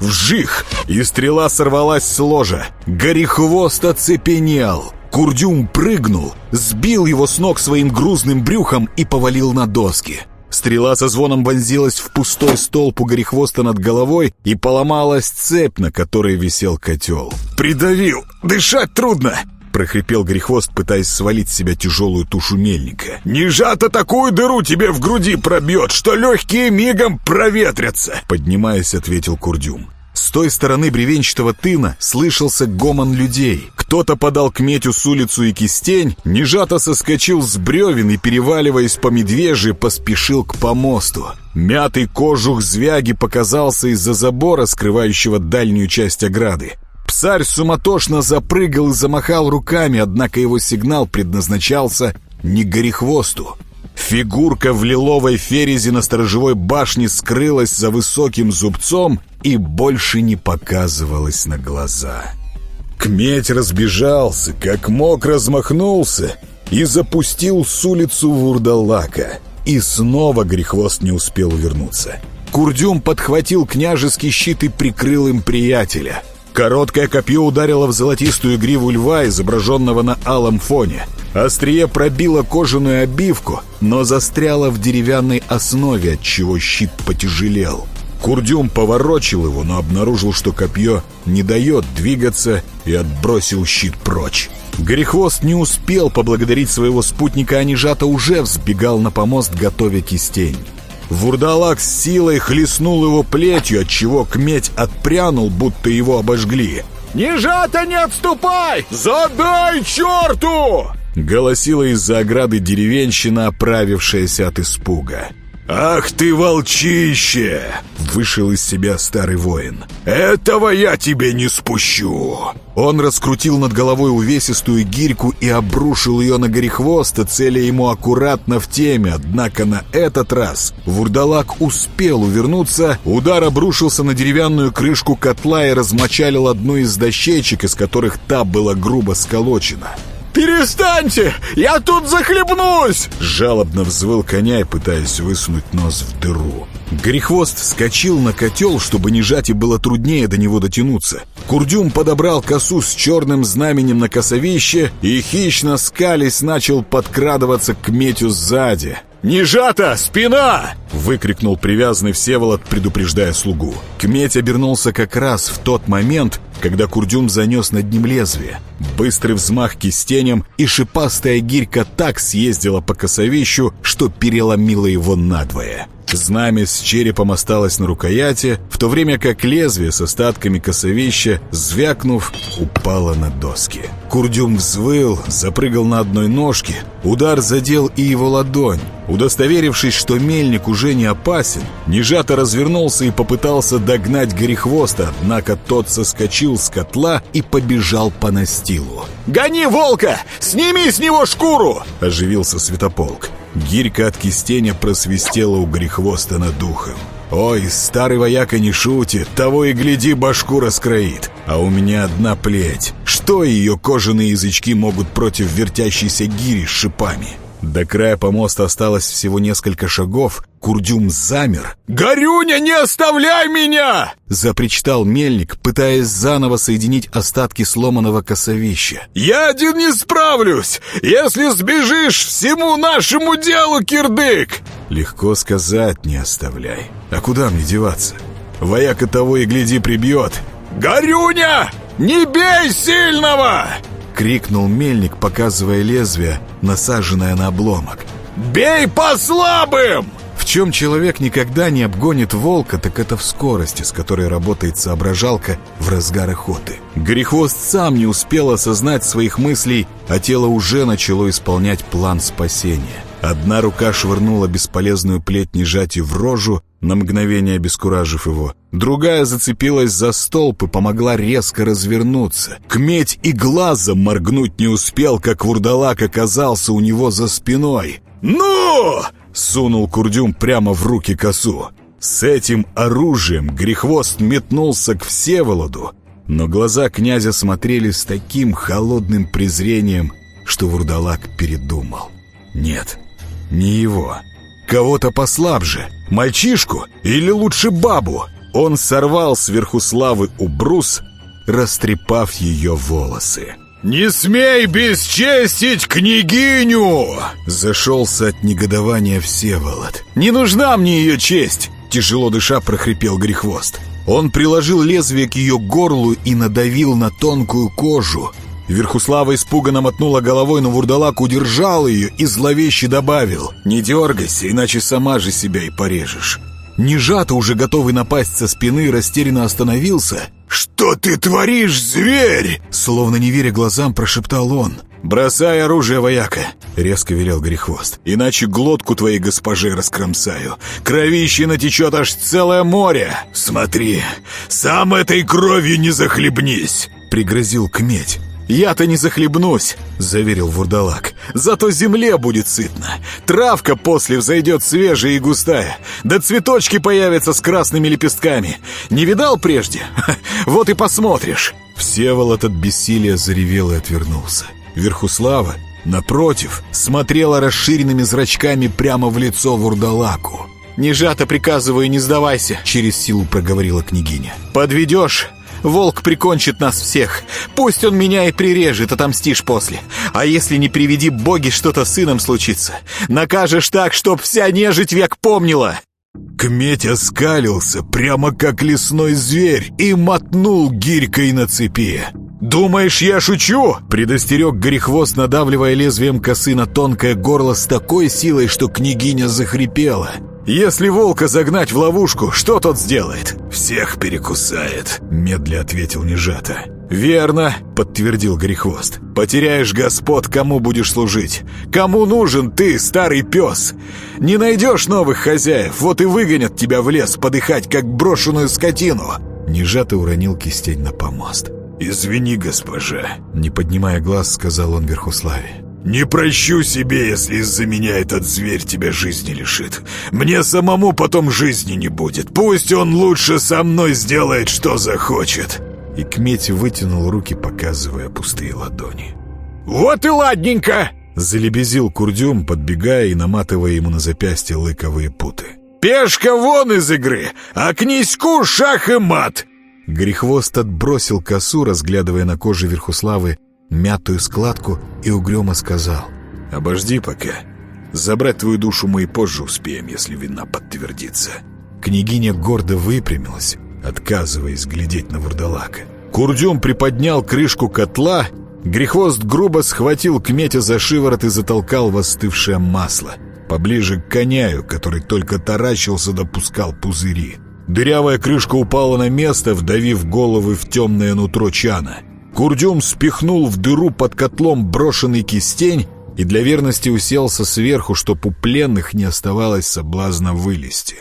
Вжих! И стрела сорвалась с ложа. Горехвост оцепенел. Курдюм прыгнул, сбил его с ног своим грузным брюхом и повалил на доски. Стрела со звоном вонзилась в пустой столб у горехвоста над головой и поломалась цепь, на которой висел котел. «Придавил! Дышать трудно!» — прохрипел Грехвост, пытаясь свалить с себя тяжелую тушу мельника. «Нежато такую дыру тебе в груди пробьет, что легкие мигом проветрятся!» Поднимаясь, ответил Курдюм. С той стороны бревенчатого тына слышался гомон людей. Кто-то подал к метю с улицу и кистень, нежато соскочил с бревен и, переваливаясь по медвежьи, поспешил к помосту. Мятый кожух звяги показался из-за забора, скрывающего дальнюю часть ограды. Псарь суматошно запрыгал и замахал руками, однако его сигнал предназначался не горехвосту. Фигурка в лиловой ферезе на сторожевой башне скрылась за высоким зубцом и больше не показывалась на глаза. Кметь разбежался, как мог размахнулся и запустил с улицу вурдалака. И снова грехвост не успел вернуться. Курдюм подхватил княжеский щит и прикрыл им приятеля. Короткое копье ударило в золотистую гриву льва, изображенного на алом фоне. Острие пробило кожаную обивку, но застряло в деревянной основе, отчего щит потяжелел. Курдюм поворочил его, но обнаружил, что копье не дает двигаться и отбросил щит прочь. Горехвост не успел поблагодарить своего спутника, а Нежата уже взбегал на помост, готовя кистень. Вурдалак с силой хлестнул его плетью, отчего кметь отпрянул, будто его обожгли. «Нежата, не отступай! Задай черту!» Голосила из-за ограды деревенщина, оправившаяся от испуга. «Ах ты, волчище!» — вышел из себя старый воин. «Этого я тебе не спущу!» Он раскрутил над головой увесистую гирьку и обрушил ее на горехвоста, целя ему аккуратно в теме, однако на этот раз вурдалак успел увернуться, удар обрушился на деревянную крышку котла и размочалил одну из дощечек, из которых та была грубо сколочена. «Перестаньте! Я тут захлебнусь!» Жалобно взвыл коня, пытаясь высунуть нос в дыру. Грехвост вскочил на котел, чтобы не жать и было труднее до него дотянуться. Курдюм подобрал косу с черным знаменем на косовище и, хищно скались, начал подкрадываться к метю сзади. «Не жата! Спина!» — выкрикнул привязанный Всеволод, предупреждая слугу. Кметь обернулся как раз в тот момент, когда Курдюм занес над ним лезвие. Быстрый взмах кистенем, и шипастая гирька так съездила по косовищу, что переломила его надвое. Знамя с черепом осталось на рукояти, в то время как лезвие с остатками косовища, звякнув, упало на доски. Курдюм взвыл, запрыгал на одной ножке. Удар задел и его ладонь. Удостоверившись, что мельник уже не опасен, Нежато развернулся и попытался догнать Горехвоста, однако тот соскочил с котла и побежал по настилу. «Гони волка! Сними с него шкуру!» — оживился Святополк. Гирька от кистеня просвистела у грехвоста над духом. Ой, старый вояка не шутит, того и гляди, башку раскроит. А у меня одна плеть. Что ее кожаные язычки могут против вертящейся гири с шипами? До края помоста осталось всего несколько шагов. Курдюм замер. «Горюня, не оставляй меня!» Запричитал мельник, пытаясь заново соединить остатки сломанного косовища. «Я один не справлюсь! Если сбежишь, всему нашему делу кирдык!» Легко сказать, не оставляй. А куда мне деваться? Вояка того и гляди прибьет. «Горюня, не бей сильного!» — крикнул мельник, показывая лезвие, насаженное на обломок. «Бей по слабым!» Чем человек никогда не обгонит волка, так это в скорости, с которой работает соображалка в разгар охоты. Грехвост сам не успел осознать своих мыслей, а тело уже начало исполнять план спасения. Одна рука швырнула бесполезную плеть нежати в рожу, на мгновение обескуражив его. Другая зацепилась за столб и помогла резко развернуться. Кметь и глазом моргнуть не успел, как вурдалак оказался у него за спиной. «Ну!» — сунул Курдюм прямо в руки косу. С этим оружием Грехвост метнулся к Всеволоду, но глаза князя смотрели с таким холодным презрением, что вурдалак передумал. «Нет, не его. Кого-то послабже. Мальчишку или лучше бабу. Он сорвал сверху славы убрус, растрепав ее волосы. «Не смей бесчестить княгиню!» Зашелся от негодования Всеволод. «Не нужна мне ее честь!» Тяжело дыша прохрипел Грехвост. Он приложил лезвие к ее горлу и надавил на тонкую кожу, Верхуслава испуганно мотнула головой, но вурдалак удержал ее и зловеще добавил «Не дергайся, иначе сама же себя и порежешь». Нежато, уже готовый напасть со спины, растерянно остановился. «Что ты творишь, зверь?» Словно не веря глазам, прошептал он. «Бросай оружие, вояка!» — резко велел Грехвост. «Иначе глотку твоей госпожи раскромсаю. Кровище натечет аж целое море!» «Смотри, сам этой кровью не захлебнись!» — пригрозил Кметь. «Я-то не захлебнусь», — заверил вурдалак. «Зато земле будет сытно. Травка после взойдет свежая и густая. Да цветочки появятся с красными лепестками. Не видал прежде? Вот и посмотришь». Всеволод от бессилия заревел и отвернулся. Верхуслава, напротив, смотрела расширенными зрачками прямо в лицо вурдалаку. «Нежато приказываю, не сдавайся», — через силу проговорила княгиня. «Подведешь, Волк прикончит нас всех. Пусть он меня и прирежет, отомстишь после. А если не приведи боги, что-то с сыном случится? Накажешь так, чтоб вся нежить век помнила!» Кметь оскалился, прямо как лесной зверь, и мотнул гирькой на цепи. «Думаешь, я шучу?» — предостерег Горехвост, надавливая лезвием косы на тонкое горло с такой силой, что княгиня захрипела. «Если волка загнать в ловушку, что тот сделает?» «Всех перекусает», — медля ответил Нежата. «Верно», — подтвердил Грехвост. «Потеряешь господ, кому будешь служить? Кому нужен ты, старый пес? Не найдешь новых хозяев, вот и выгонят тебя в лес подыхать, как брошенную скотину!» Нежата уронил кистень на помост. «Извини, госпожа», — не поднимая глаз, сказал он Верхуславе. «Не прощу себе, если из-за меня этот зверь тебя жизни лишит. Мне самому потом жизни не будет. Пусть он лучше со мной сделает, что захочет». И Кметь вытянул руки, показывая пустые ладони. «Вот и ладненько!» Залебезил Курдюм, подбегая и наматывая ему на запястье лыковые путы. «Пешка вон из игры, а князьку шах и мат!» Грехвост отбросил косу, разглядывая на коже Верхуславы мятую складку и угрюмо сказал «Обожди пока. Забрать твою душу мы и позже успеем, если вина подтвердится». Княгиня гордо выпрямилась, отказываясь глядеть на вурдалака. Курдюм приподнял крышку котла, Грехвост грубо схватил Кметя за шиворот и затолкал в остывшее масло, поближе к коняю, который только таращился допускал пузыри. Дырявая крышка упала на место, вдавив головы в темное нутро чана. Курдюм спихнул в дыру под котлом брошенный кистень и для верности уселся сверху, чтоб у пленных не оставалось соблазна вылезти.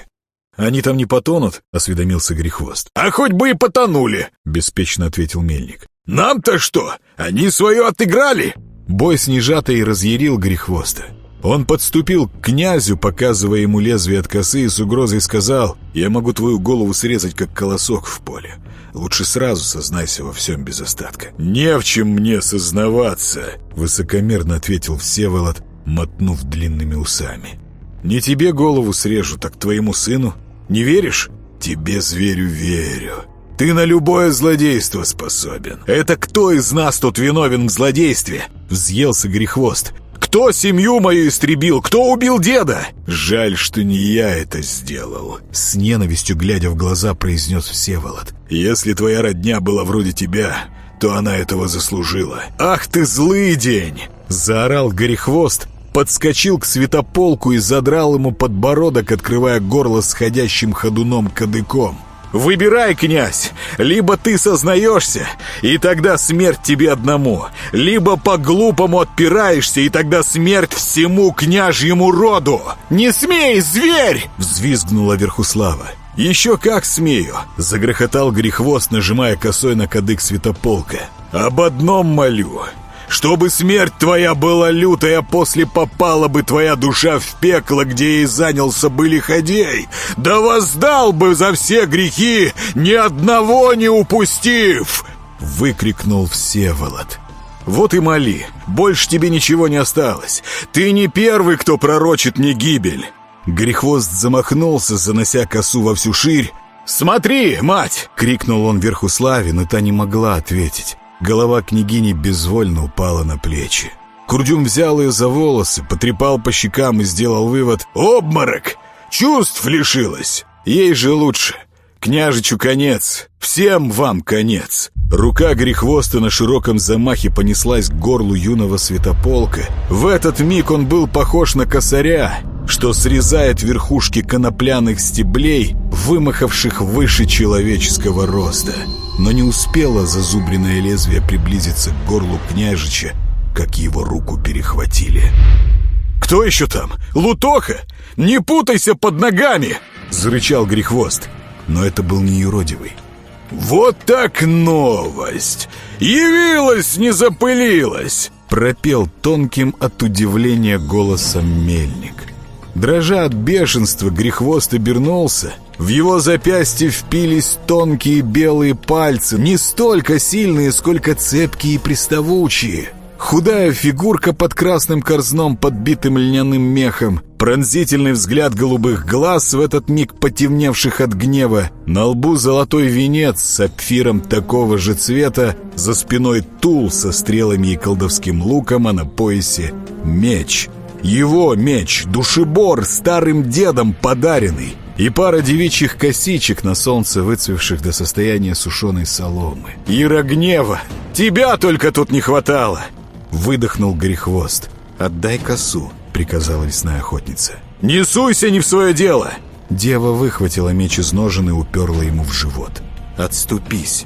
«Они там не потонут?» — осведомился Грехвост. «А хоть бы и потонули!» — беспечно ответил Мельник. «Нам-то что? Они свое отыграли!» Бой с нежатой разъярил Грехвоста. Он подступил к князю, показывая ему лезвие от косы, и с угрозой сказал, «Я могу твою голову срезать, как колосок в поле. Лучше сразу сознайся во всем без остатка». «Не в чем мне сознаваться», — высокомерно ответил Всеволод, мотнув длинными усами. «Не тебе голову срежу, так твоему сыну. Не веришь?» «Тебе, зверю, верю. Ты на любое злодейство способен. Это кто из нас тут виновен в злодействе?» Взъелся Грехвост. Кто семью мою истребил? Кто убил деда? Жаль, что не я это сделал. С ненавистью глядя в глаза, произнес Всеволод. Если твоя родня была вроде тебя, то она этого заслужила. Ах ты злый день! Заорал Горехвост, подскочил к светополку и задрал ему подбородок, открывая горло сходящим ходуном кадыком. Выбирай, князь, либо ты сознаешься, и тогда смерть тебе одному, либо по-глупому отпираешься, и тогда смерть всему княжьему роду. Не смей, зверь! Взвизгнула Верхуслава. «Еще как смею!» — загрохотал Грехвост, нажимая косой на кадык святополка. «Об одном молю. Чтобы смерть твоя была лютая, после попала бы твоя душа в пекло, где и занялся бы лиходей. Да воздал бы за все грехи, ни одного не упустив!» Выкрикнул Всеволод. «Вот и моли, больше тебе ничего не осталось. Ты не первый, кто пророчит мне гибель!» Грехвост замахнулся, занося косу во всю ширь. «Смотри, мать!» — крикнул он Верхуславе, но та не могла ответить. Голова княгини безвольно упала на плечи. Курдюм взял ее за волосы, потрепал по щекам и сделал вывод «Обморок! Чувств лишилась! Ей же лучше! Княжичу конец! Всем вам конец!» Рука Грехвоста на широком замахе понеслась к горлу юного святополка. В этот миг он был похож на косаря, что срезает верхушки конопляных стеблей, вымахавших выше человеческого роста. Но не успело зазубренное лезвие приблизиться к горлу княжича, как его руку перехватили. «Кто еще там? Лутоха? Не путайся под ногами!» — зарычал Грехвост. Но это был не юродивый. «Вот так новость! Явилась, не запылилась!» Пропел тонким от удивления голосом мельник. Дрожа от бешенства, Грехвост обернулся. В его запястье впились тонкие белые пальцы, не столько сильные, сколько цепкие и приставучие. Худая фигурка под красным корзном, подбитым льняным мехом, пронзительный взгляд голубых глаз в этот миг потемневших от гнева, на лбу золотой венец с сапфиром такого же цвета, за спиной тул со стрелами и колдовским луком, а на поясе меч. Его меч, душебор, старым дедом подаренный, и пара девичьих косичек на солнце, выцвевших до состояния сушеной соломы. «Ира гнева! Тебя только тут не хватало!» Выдохнул Горехвост. «Отдай косу», — приказала лесная охотница. «Не суйся не в свое дело!» Дева выхватила меч из ножен и уперла ему в живот. «Отступись!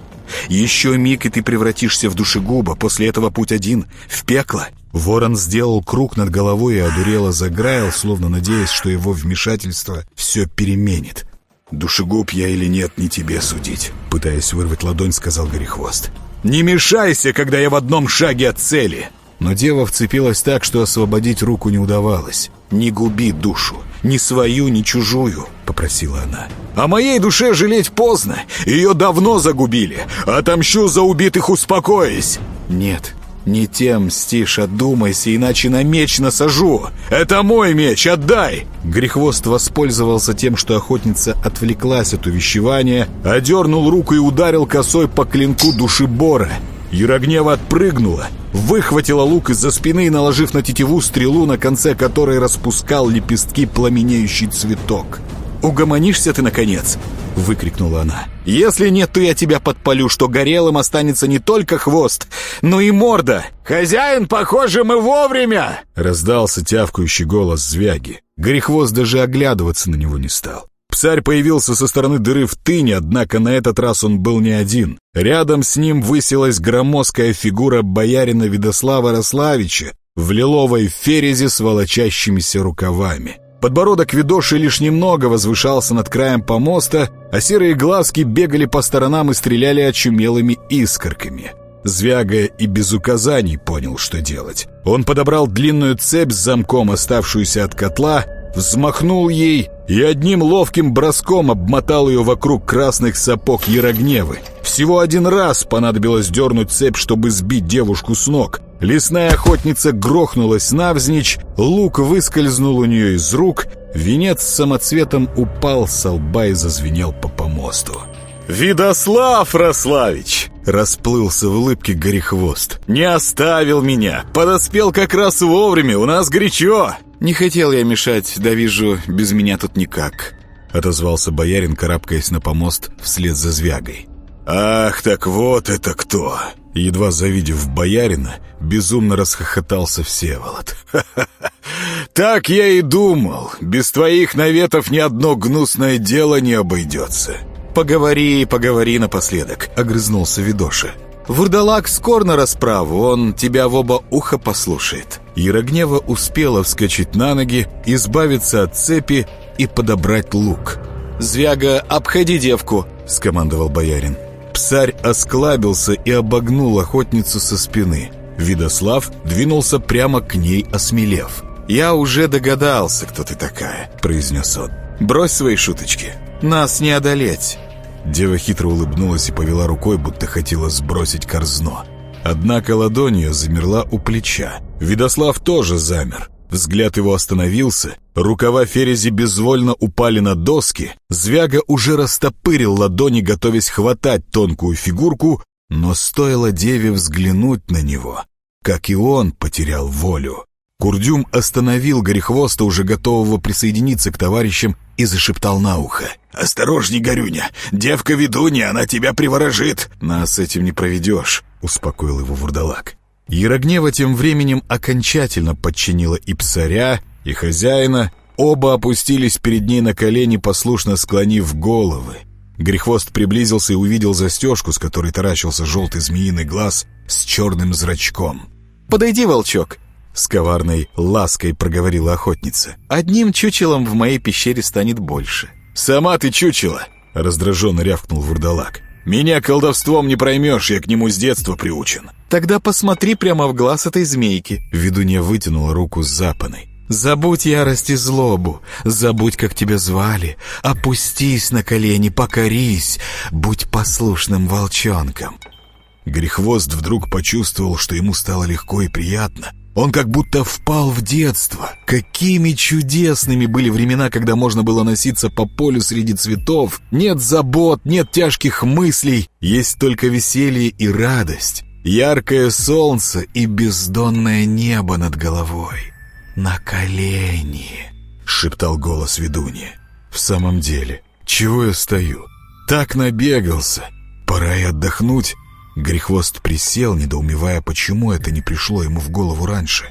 Еще миг, и ты превратишься в душегуба. После этого путь один — в пекло!» Ворон сделал круг над головой и одурело заграил, словно надеясь, что его вмешательство все переменит. «Душегуб я или нет, не тебе судить», — пытаясь вырвать ладонь, сказал Горехвост. «Не мешайся, когда я в одном шаге от цели!» Но дева вцепилась так, что освободить руку не удавалось. «Не губи душу, ни свою, ни чужую», — попросила она. «О моей душе жалеть поздно, ее давно загубили. Отомщу за убитых, успокоясь». «Нет, не тем мстишь, отдумайся, иначе на меч насажу. Это мой меч, отдай!» Грехвост воспользовался тем, что охотница отвлеклась от увещевания, одернул руку и ударил косой по клинку душебора. Ярогнева отпрыгнула, выхватила лук из-за спины и, наложив на тетиву стрелу, на конце которой распускал лепестки пламенеющий цветок. «Угомонишься ты, наконец!» — выкрикнула она. «Если нет, то я тебя подпалю, что горелым останется не только хвост, но и морда!» «Хозяин, похоже, мы вовремя!» — раздался тявкающий голос Звяги. Грехвост даже оглядываться на него не стал. Псарь появился со стороны дыры в тыне, однако на этот раз он был не один. Рядом с ним высилась громоздкая фигура боярина Видослава Рославича в лиловой ферезе с волочащимися рукавами. Подбородок Видоши лишь немного возвышался над краем помоста, а серые глазки бегали по сторонам и стреляли очумелыми искорками. Звяга и без указаний понял, что делать. Он подобрал длинную цепь с замком, оставшуюся от котла, взмахнул ей и одним ловким броском обмотал ее вокруг красных сапог Ярогневы. Всего один раз понадобилось дернуть цепь, чтобы сбить девушку с ног. Лесная охотница грохнулась навзничь, лук выскользнул у нее из рук, венец с самоцветом упал со лба и зазвенел по помосту. «Видослав Рославич!» Расплылся в улыбке Горехвост. «Не оставил меня! Подоспел как раз вовремя, у нас горячо!» «Не хотел я мешать, да вижу, без меня тут никак», отозвался боярин, карабкаясь на помост вслед за Звягой. «Ах, так вот это кто!» Едва завидев боярина, безумно расхохотался Всеволод. «Ха -ха -ха. «Так я и думал. Без твоих наветов ни одно гнусное дело не обойдется». «Поговори, поговори напоследок», — огрызнулся Видоша. «Вурдалак скор на расправу, он тебя в оба уха послушает». Ярогнева успела вскочить на ноги, избавиться от цепи и подобрать лук. «Звяга, обходи девку», — скомандовал боярин. Псарь осклабился и обогнул охотницу со спины. Видослав двинулся прямо к ней, осмелев. «Я уже догадался, кто ты такая», — произнес он. «Брось свои шуточки. Нас не одолеть». Дева хитро улыбнулась и повела рукой, будто хотела сбросить корзно. Однако ладонь ее замерла у плеча. Видослав тоже замер. Взгляд его остановился, рукава Ферези безвольно упали на доски, Звяга уже растопырил ладони, готовясь хватать тонкую фигурку, но стоило деве взглянуть на него, как и он потерял волю. Курдюм остановил Горехвоста, уже готового присоединиться к товарищам, и зашептал на ухо. «Осторожней, Горюня! Девка-ведунья, она тебя приворожит!» «Нас этим не проведешь», — успокоил его вурдалак. Ярогнева тем временем окончательно подчинила и псаря, и хозяина. Оба опустились перед ней на колени, послушно склонив головы. Грехвост приблизился и увидел застежку, с которой таращился желтый змеиный глаз с черным зрачком. «Подойди, волчок!» С коварной лаской проговорила охотница. «Одним чучелом в моей пещере станет больше». «Сама ты чучело!» Раздраженно рявкнул вурдалак. «Меня колдовством не проймешь, я к нему с детства приучен». «Тогда посмотри прямо в глаз этой змейки». Ведунья вытянула руку с запаной. «Забудь ярость и злобу, забудь, как тебя звали, опустись на колени, покорись, будь послушным волчонком». Грехвост вдруг почувствовал, что ему стало легко и приятно, он как будто впал в детство. Какими чудесными были времена, когда можно было носиться по полю среди цветов. Нет забот, нет тяжких мыслей, есть только веселье и радость. Яркое солнце и бездонное небо над головой. «На колени!» — шептал голос ведунья. «В самом деле, чего я стою? Так набегался. Пора и отдохнуть». Грехвост присел, недоумевая, почему это не пришло ему в голову раньше.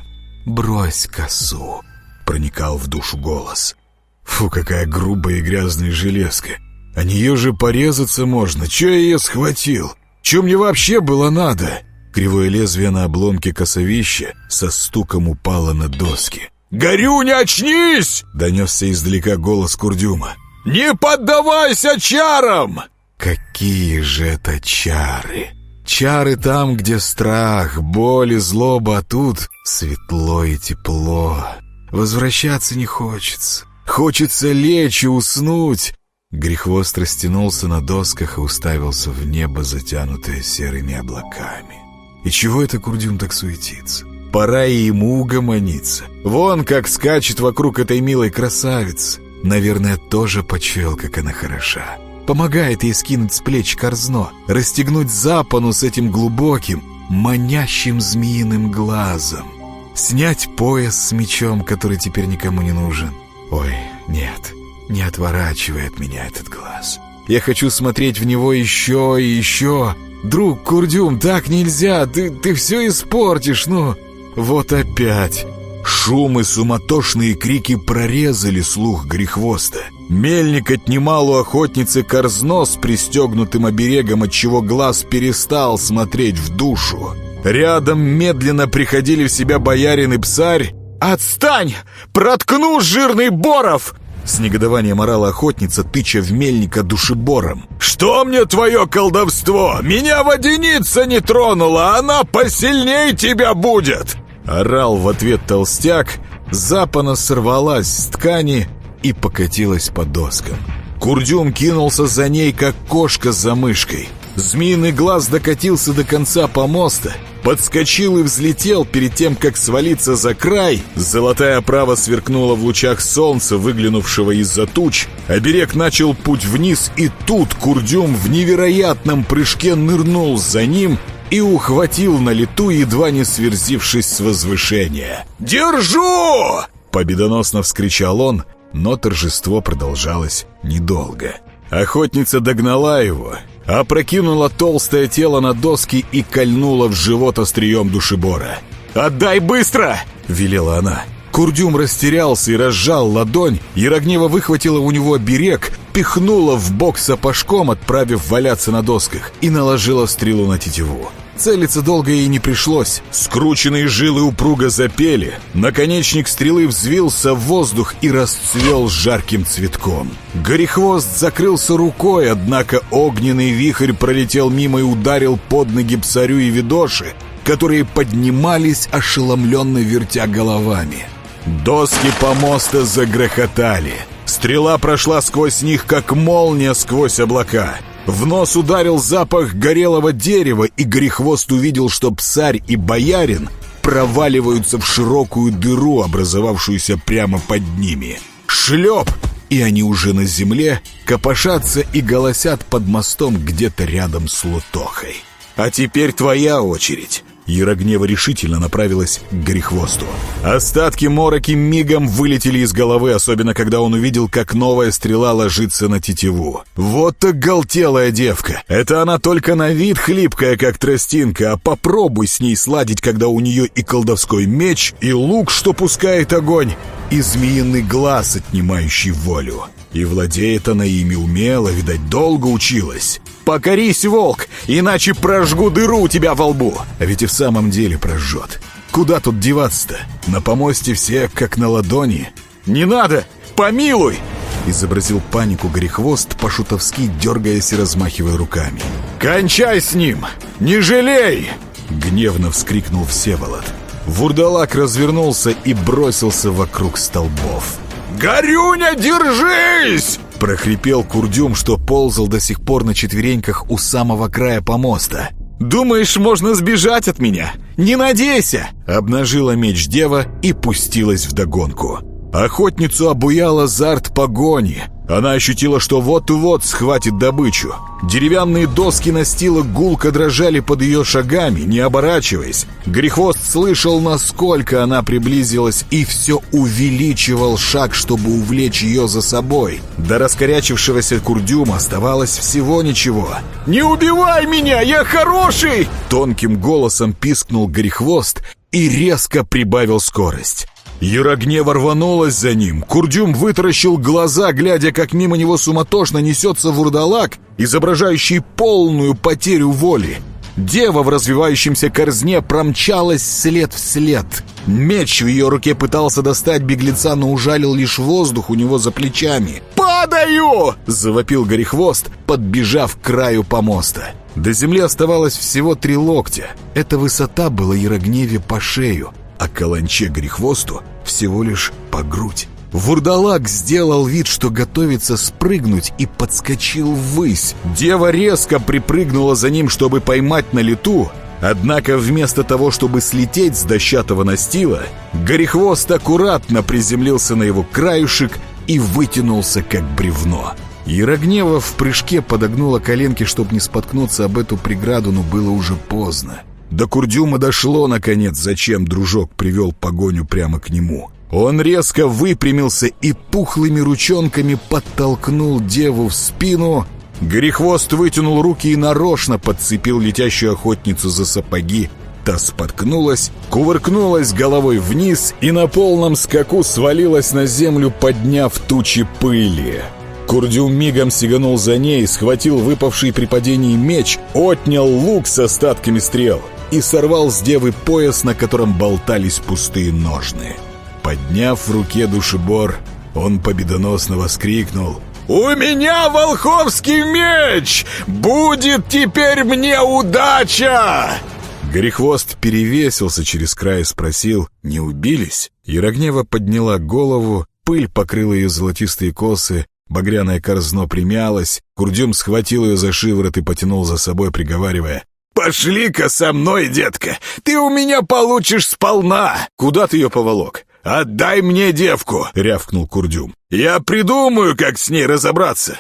«Брось косу!» — проникал в душу голос. «Фу, какая грубая и грязная железка! А нее же порезаться можно! Че я ее схватил? Че мне вообще было надо?» Кривое лезвие на обломке косовища со стуком упало на доски. «Горюня, очнись!» — донесся издалека голос Курдюма. «Не поддавайся чарам!» «Какие же это чары!» Чары там, где страх, боль и злоба, а тут светло и тепло. Возвращаться не хочется. Хочется лечь и уснуть. Грехвост растянулся на досках и уставился в небо, затянутое серыми облаками. И чего это Курдюм так суетится? Пора и ему угомониться. Вон как скачет вокруг этой милой красавицы. Наверное, тоже почуял, как она хороша. Помогает ей скинуть с плеч корзно, расстегнуть запану с этим глубоким, манящим змеиным глазом. Снять пояс с мечом, который теперь никому не нужен. Ой, нет, не отворачивай от меня этот глаз. Я хочу смотреть в него еще и еще. Друг Курдюм, так нельзя, ты, ты все испортишь, ну... Вот опять. Шум и суматошные крики прорезали слух Грехвоста. Мельник отнимал у охотницы корзно с пристегнутым оберегом, отчего глаз перестал смотреть в душу. Рядом медленно приходили в себя боярин и псарь. «Отстань! Проткну, жирный Боров!» С негодованием орала охотница, тыча в мельника душебором. «Что мне твое колдовство? Меня водяница не тронула, она посильней тебя будет!» Орал в ответ толстяк, запана сорвалась с ткани и покатилась по доскам. Курдюм кинулся за ней, как кошка за мышкой. Змеиный глаз докатился до конца помоста, подскочил и взлетел перед тем, как свалиться за край. Золотая оправа сверкнула в лучах солнца, выглянувшего из-за туч. Оберег начал путь вниз, и тут Курдюм в невероятном прыжке нырнул за ним и ухватил на лету, едва не сверзившись с возвышения. «Держу!» — победоносно вскричал он, но торжество продолжалось недолго. Охотница догнала его, опрокинула толстое тело на доски и кольнула в живот острием душебора. «Отдай быстро!» — велела она. Курдюм растерялся и разжал ладонь, Ярогнева выхватила у него берег, пихнула в бок сапожком, отправив валяться на досках, и наложила стрелу на тетиву. Целиться долго ей не пришлось. Скрученные жилы упруго запели. Наконечник стрелы взвился в воздух и расцвел жарким цветком. Горехвост закрылся рукой, однако огненный вихрь пролетел мимо и ударил под ноги псарю и видоши, которые поднимались, ошеломленно вертя головами. Доски помоста загрохотали. Стрела прошла сквозь них, как молния сквозь облака — в нос ударил запах горелого дерева, и Грехвост увидел, что псарь и боярин проваливаются в широкую дыру, образовавшуюся прямо под ними. Шлеп! И они уже на земле копошатся и голосят под мостом где-то рядом с Лутохой. «А теперь твоя очередь!» Ярогнева решительно направилась к Грехвосту. Остатки мороки мигом вылетели из головы, особенно когда он увидел, как новая стрела ложится на тетиву. Вот так галтелая девка! Это она только на вид хлипкая, как тростинка, а попробуй с ней сладить, когда у нее и колдовской меч, и лук, что пускает огонь, и змеиный глаз, отнимающий волю. И владеет она ими умело, видать, долго училась. «Покорись, волк, иначе прожгу дыру у тебя во лбу!» А ведь и в самом деле прожжет. Куда тут деваться-то? На помосте все как на ладони. «Не надо! Помилуй!» Изобразил панику Горехвост, по-шутовски дергаясь и размахивая руками. «Кончай с ним! Не жалей!» Гневно вскрикнул Всеволод. Вурдалак развернулся и бросился вокруг столбов. «Горюня, держись!» Прохрипел Курдюм, что ползал до сих пор на четвереньках у самого края помоста. «Думаешь, можно сбежать от меня? Не надейся!» Обнажила меч дева и пустилась вдогонку. Охотницу обуял азарт погони. Она ощутила, что вот-вот схватит добычу. Деревянные доски настила гулко дрожали под ее шагами, не оборачиваясь. Грехвост слышал, насколько она приблизилась, и все увеличивал шаг, чтобы увлечь ее за собой. До раскорячившегося курдюма оставалось всего ничего. «Не убивай меня, я хороший!» Тонким голосом пискнул Грехвост и резко прибавил скорость. Ярогнева рванулась за ним. Курдюм вытаращил глаза, глядя, как мимо него суматошно несется вурдалак, изображающий полную потерю воли. Дева в развивающемся корзне промчалась след в след. Меч в ее руке пытался достать беглеца, но ужалил лишь воздух у него за плечами. «Падаю!» — завопил Горехвост, подбежав к краю помоста. До земли оставалось всего три локтя. Эта высота была Ярогневе по шею, а каланче Грехвосту всего лишь по грудь. Вурдалак сделал вид, что готовится спрыгнуть и подскочил ввысь. Дева резко припрыгнула за ним, чтобы поймать на лету, Однако вместо того, чтобы слететь с дощатого настила, Горехвост аккуратно приземлился на его краюшек и вытянулся, как бревно. Ярогнева в прыжке подогнула коленки, чтобы не споткнуться об эту преграду, но было уже поздно. До Курдюма дошло, наконец, зачем дружок привел погоню прямо к нему. Он резко выпрямился и пухлыми ручонками подтолкнул деву в спину. Грехвост вытянул руки и нарочно подцепил летящую охотницу за сапоги. Та споткнулась, кувыркнулась головой вниз и на полном скаку свалилась на землю, подняв тучи пыли. Курдюм мигом сиганул за ней, схватил выпавший при падении меч, отнял лук с остатками стрел — и сорвал с девы пояс, на котором болтались пустые ножны. Подняв в руке душебор, Он победоносно воскликнул. «У меня волховский меч! Будет теперь мне удача!» Горехвост перевесился через край и спросил, не убились? Ярогнева подняла голову, пыль покрыла ее золотистые косы, багряное корзно примялось, Курдюм схватил ее за шиворот и потянул за собой, приговаривая, «Пошли-ка со мной, детка, ты у меня получишь сполна!» «Куда ты ее поволок?» «Отдай мне девку!» — рявкнул Курдюм. «Я придумаю, как с ней разобраться!»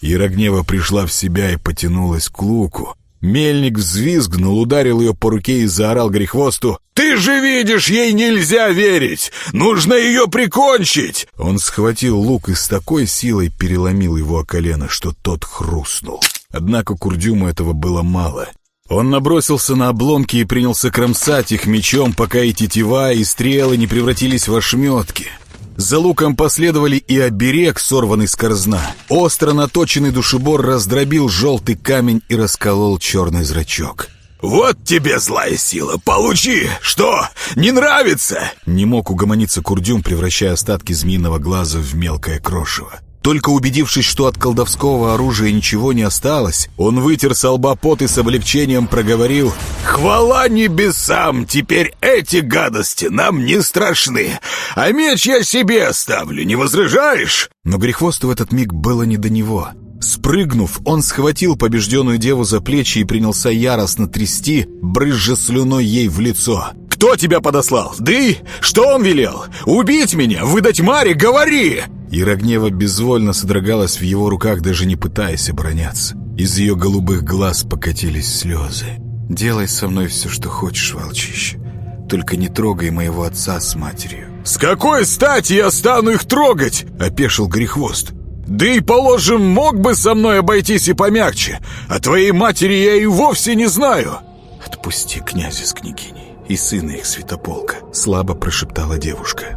Ярогнева пришла в себя и потянулась к луку. Мельник взвизгнул, ударил ее по руке и заорал Грехвосту. «Ты же видишь, ей нельзя верить! Нужно ее прикончить!» Он схватил лук и с такой силой переломил его о колено, что тот хрустнул. Однако Курдюму этого было мало. Он набросился на обломки и принялся кромсать их мечом, пока и тетива, и стрелы не превратились в ошметки. За луком последовали и оберег, сорванный с корзна. Остро наточенный душебор раздробил желтый камень и расколол черный зрачок. «Вот тебе злая сила! Получи! Что, не нравится?» Не мог угомониться Курдюм, превращая остатки змеиного глаза в мелкое крошево. Только убедившись, что от колдовского оружия ничего не осталось, он вытер с лба пот и с облегчением проговорил «Хвала небесам! Теперь эти гадости нам не страшны, а меч я себе оставлю, не возражаешь?» Но Грехвосту в этот миг было не до него. Спрыгнув, он схватил побежденную деву за плечи и принялся яростно трясти, брызжа слюной ей в лицо. «Кто тебя подослал? Ты? Что он велел? Убить меня? Выдать Маре? Говори!» Ярогнева безвольно содрогалась в его руках, даже не пытаясь обороняться. Из ее голубых глаз покатились слезы. «Делай со мной все, что хочешь, волчище. Только не трогай моего отца с матерью». «С какой стати я стану их трогать?» — опешил Грехвост. «Да и, положим, мог бы со мной обойтись и помягче. А твоей матери я и вовсе не знаю». «Отпусти князя с княгиней и сына их святополка», — слабо прошептала девушка.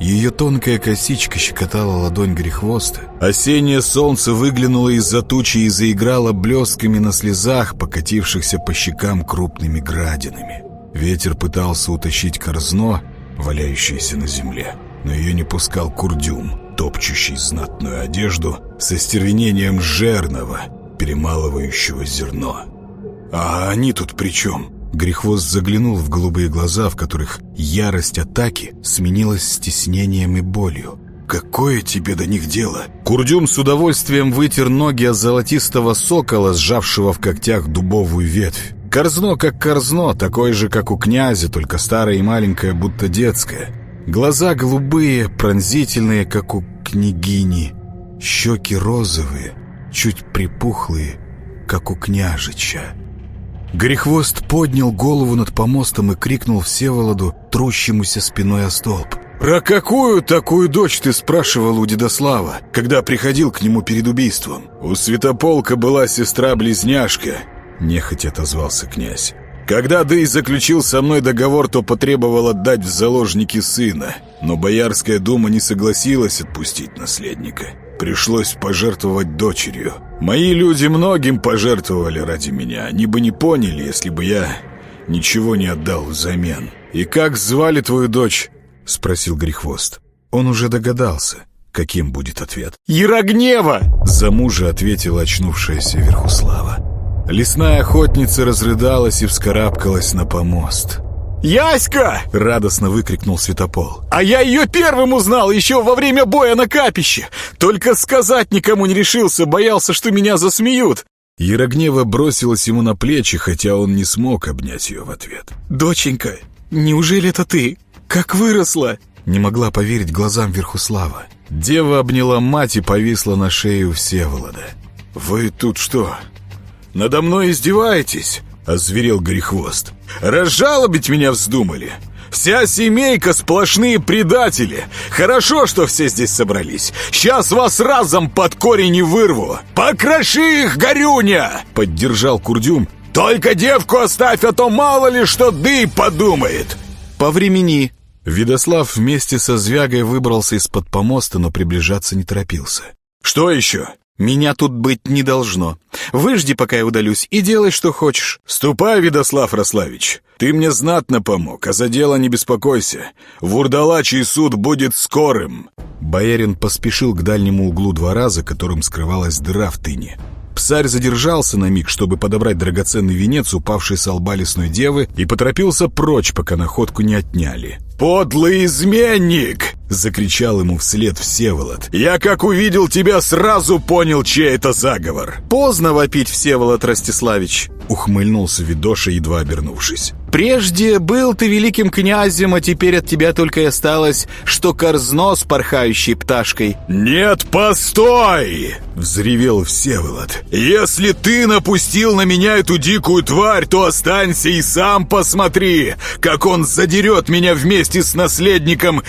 Ее тонкая косичка щекотала ладонь грехвоста. Осеннее солнце выглянуло из-за тучи и заиграло блесками на слезах, покатившихся по щекам крупными градинами. Ветер пытался утащить корзно, валяющееся на земле, но ее не пускал курдюм, топчущий знатную одежду со стервенением жерного, перемалывающего зерно. «А они тут при чем?» Грехвост заглянул в голубые глаза, в которых ярость атаки сменилась стеснением и болью. «Какое тебе до них дело?» Курдюм с удовольствием вытер ноги от золотистого сокола, сжавшего в когтях дубовую ветвь. Корзно как корзно, такое же, как у князя, только старое и маленькое, будто детское. Глаза голубые, пронзительные, как у княгини. Щеки розовые, чуть припухлые, как у княжича. Грехвост поднял голову над помостом и крикнул Всеволоду, трущемуся спиной о столб. «Про какую такую дочь ты спрашивал у Дедослава, когда приходил к нему перед убийством? У Святополка была сестра-близняшка», — нехотя отозвался князь. «Когда Дый заключил со мной договор, то потребовал отдать в заложники сына, но Боярская дума не согласилась отпустить наследника. Пришлось пожертвовать дочерью. Мои люди многим пожертвовали ради меня. Они бы не поняли, если бы я ничего не отдал взамен. «И как звали твою дочь?» — спросил Грехвост. Он уже догадался, каким будет ответ. «Ярогнева!» — за мужа ответила очнувшаяся Верхуслава. Лесная охотница разрыдалась и вскарабкалась на помост. «Яська!» — радостно выкрикнул Светопол. «А я ее первым узнал еще во время боя на капище! Только сказать никому не решился, боялся, что меня засмеют!» Ярогнева бросилась ему на плечи, хотя он не смог обнять ее в ответ. «Доченька, неужели это ты? Как выросла!» Не могла поверить глазам Верхуслава. Дева обняла мать и повисла на шею Всеволода. «Вы тут что, надо мной издеваетесь?» — озверел Горехвост. «Разжалобить меня вздумали? Вся семейка сплошные предатели. Хорошо, что все здесь собрались. Сейчас вас разом под корень и вырву. Покроши их, Горюня!» — поддержал Курдюм. «Только девку оставь, а то мало ли что Ды подумает!» «По времени!» Видослав вместе со Звягой выбрался из-под помоста, но приближаться не торопился. «Что еще?» Меня тут быть не должно. Выжди, пока я удалюсь, и делай, что хочешь. Ступай, Видослав Рославич. Ты мне знатно помог, а за дело не беспокойся. Вурдалачий суд будет скорым!» Боярин поспешил к дальнему углу двора, за которым скрывалась дыра в тыне. Псарь задержался на миг, чтобы подобрать драгоценный венец, упавший с лба лесной девы, и поторопился прочь, пока находку не отняли. «Подлый изменник!» — закричал ему вслед Всеволод. «Я, как увидел тебя, сразу понял, чей это заговор!» «Поздно вопить, Всеволод Ростиславич!» — ухмыльнулся Видоша, едва обернувшись. «Прежде был ты великим князем, а теперь от тебя только и осталось, что корзно с порхающей пташкой». «Нет, постой!» — взревел Всеволод. «Если ты напустил на меня эту дикую тварь, то останься и сам посмотри, как он задерет меня вместе с наследником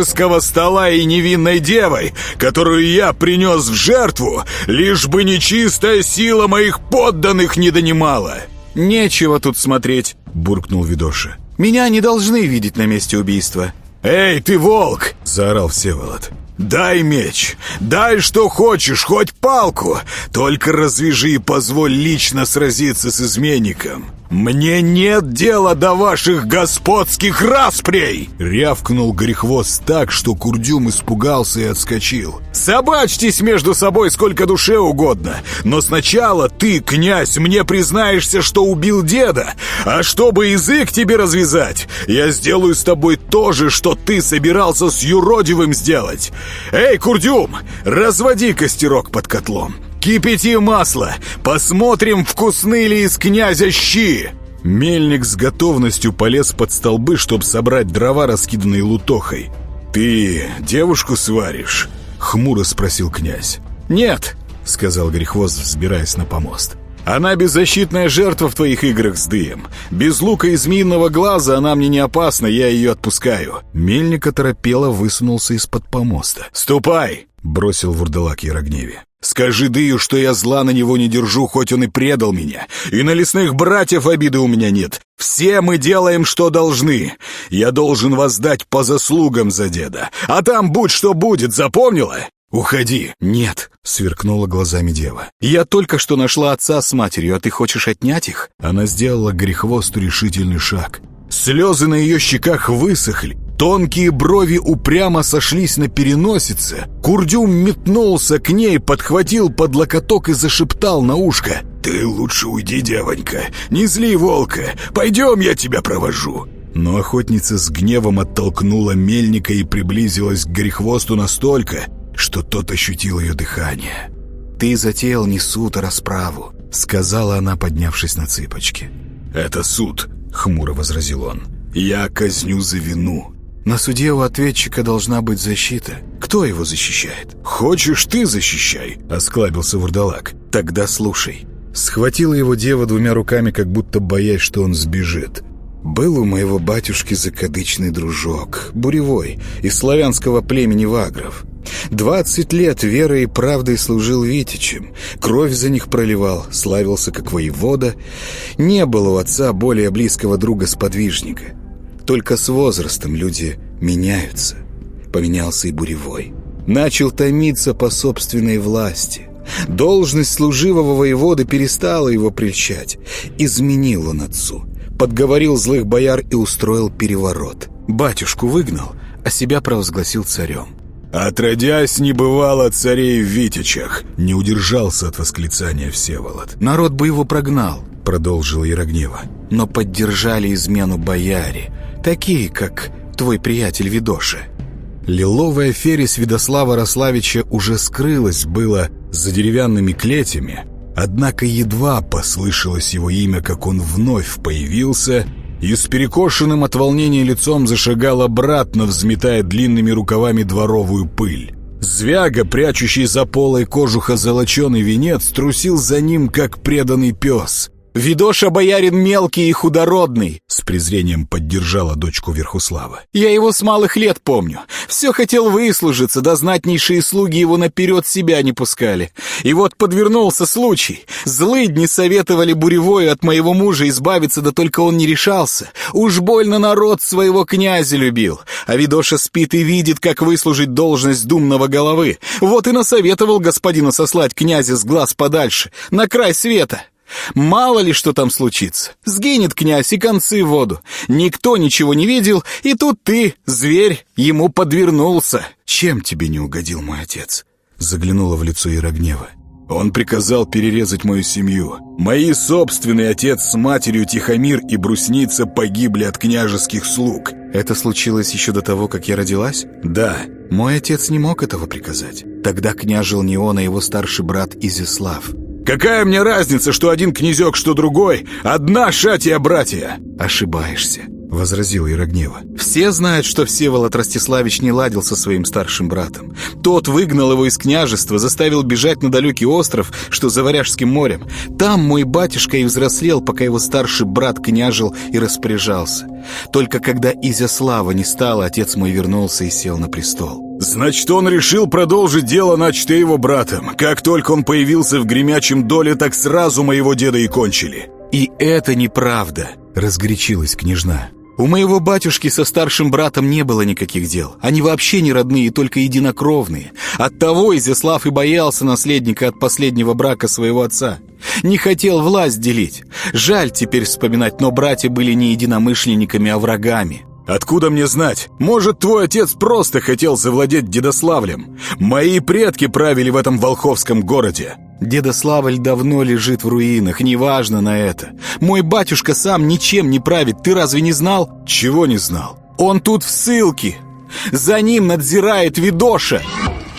княжеского стола и невинной девой, которую я принес в жертву, лишь бы нечистая сила моих подданных не донимала». «Нечего тут смотреть», — буркнул Видоша. «Меня не должны видеть на месте убийства». «Эй, ты волк!» — заорал Всеволод. «Дай меч! Дай что хочешь, хоть палку! Только развяжи и позволь лично сразиться с изменником!» «Мне нет дела до ваших господских распрей!» Рявкнул Грехвост так, что Курдюм испугался и отскочил. «Собачьтесь между собой сколько душе угодно, но сначала ты, князь, мне признаешься, что убил деда, а чтобы язык тебе развязать, я сделаю с тобой то же, что ты собирался с юродивым сделать. Эй, Курдюм, разводи костерок под котлом!» «Кипяти масло! Посмотрим, вкусны ли из князя щи!» Мельник с готовностью полез под столбы, чтобы собрать дрова, раскиданные лутохой. «Ты девушку сваришь?» — хмуро спросил князь. «Нет», — сказал Грехвост, взбираясь на помост. «Она беззащитная жертва в твоих играх с дыем. Без лука и змеиного глаза она мне не опасна, я ее отпускаю». Мельник оторопело высунулся из-под помоста. «Ступай!» — бросил вурдалак Ярогневе. Скажи Дыю, что я зла на него не держу, хоть он и предал меня. И на лесных братьев обиды у меня нет. Все мы делаем, что должны. Я должен воздать по заслугам за деда. А там будь что будет, запомнила? Уходи. Нет, сверкнула глазами дева. Я только что нашла отца с матерью, а ты хочешь отнять их? Она сделала грехвосту решительный шаг. Слезы на ее щеках высохли. Тонкие брови упрямо сошлись на переносице. Курдюм метнулся к ней, подхватил под локоток и зашептал на ушко. «Ты лучше уйди, девонька, не зли волка, пойдем, я тебя провожу». Но охотница с гневом оттолкнула мельника и приблизилась к грехвосту настолько, что тот ощутил ее дыхание. «Ты затеял не суд, а расправу», — сказала она, поднявшись на цыпочки. «Это суд», — хмуро возразил он. «Я казню за вину». На суде у ответчика должна быть защита. Кто его защищает? Хочешь, ты защищай, осклабился вурдалак. Тогда слушай. Схватила его дева двумя руками, как будто боясь, что он сбежит. Был у моего батюшки закадычный дружок, буревой, из славянского племени вагров. Двадцать лет верой и правдой служил Витичем, кровь за них проливал, славился как воевода. Не было у отца более близкого друга-сподвижника. Только с возрастом люди меняются. Поменялся и Буревой. Начал томиться по собственной власти. Должность служивого воевода перестала его прельщать. Изменил он отцу. Подговорил злых бояр и устроил переворот. Батюшку выгнал, а себя провозгласил царем. «Отродясь, не бывало царей в Витичах!» Не удержался от восклицания Всеволод. «Народ бы его прогнал», — продолжил Ярогнева. «Но поддержали измену бояре, Такие, как твой приятель Видоша. Лиловая фере Свидослава Рославича уже скрылась было за деревянными клетями, однако едва послышалось его имя, как он вновь появился и с перекошенным от волнения лицом зашагал обратно, взметая длинными рукавами дворовую пыль. Звяга, прячущий за полой кожуха золоченый венец, трусил за ним, как преданный пес. Видоша боярин мелкий и худородный!» С презрением поддержала дочку Верхуслава. «Я его с малых лет помню. Все хотел выслужиться, да знатнейшие слуги его наперед себя не пускали. И вот подвернулся случай. Злыдни советовали Буревою от моего мужа избавиться, да только он не решался. Уж больно народ своего князя любил. А Видоша спит и видит, как выслужить должность думного головы. Вот и насоветовал господину сослать князя с глаз подальше, на край света». Мало ли что там случится. Сгинет князь и концы в воду. Никто ничего не видел, и тут ты, зверь, ему подвернулся. Чем тебе не угодил мой отец? Заглянула в лицо Ирогнева. Он приказал перерезать мою семью. Мои собственный отец с матерью Тихомир и Брусница погибли от княжеских слуг. Это случилось еще до того, как я родилась? Да. Мой отец не мог этого приказать. Тогда княжил не он, а его старший брат Изяслав. Какая мне разница, что один князек, что другой? Одна шатия братья!» «Ошибаешься», — возразил Ярогнева. «Все знают, что Всеволод Ростиславич не ладил со своим старшим братом. Тот выгнал его из княжества, заставил бежать на далекий остров, что за Варяжским морем. Там мой батюшка и взрослел, пока его старший брат княжил и распоряжался. Только когда Изяслава не стало, отец мой вернулся и сел на престол». Значит, он решил продолжить дело, начатое его братом. Как только он появился в гремячем доле, так сразу моего деда и кончили. «И это неправда», — разгорячилась княжна. «У моего батюшки со старшим братом не было никаких дел. Они вообще не родные, только единокровные. Оттого Изяслав и боялся наследника от последнего брака своего отца. Не хотел власть делить. Жаль теперь вспоминать, но братья были не единомышленниками, а врагами. Откуда мне знать? Может, твой отец просто хотел завладеть Дедославлем? Мои предки правили в этом волховском городе. Дедославль давно лежит в руинах, неважно на это. Мой батюшка сам ничем не правит, ты разве не знал? Чего не знал? Он тут в ссылке. За ним надзирает Видоша.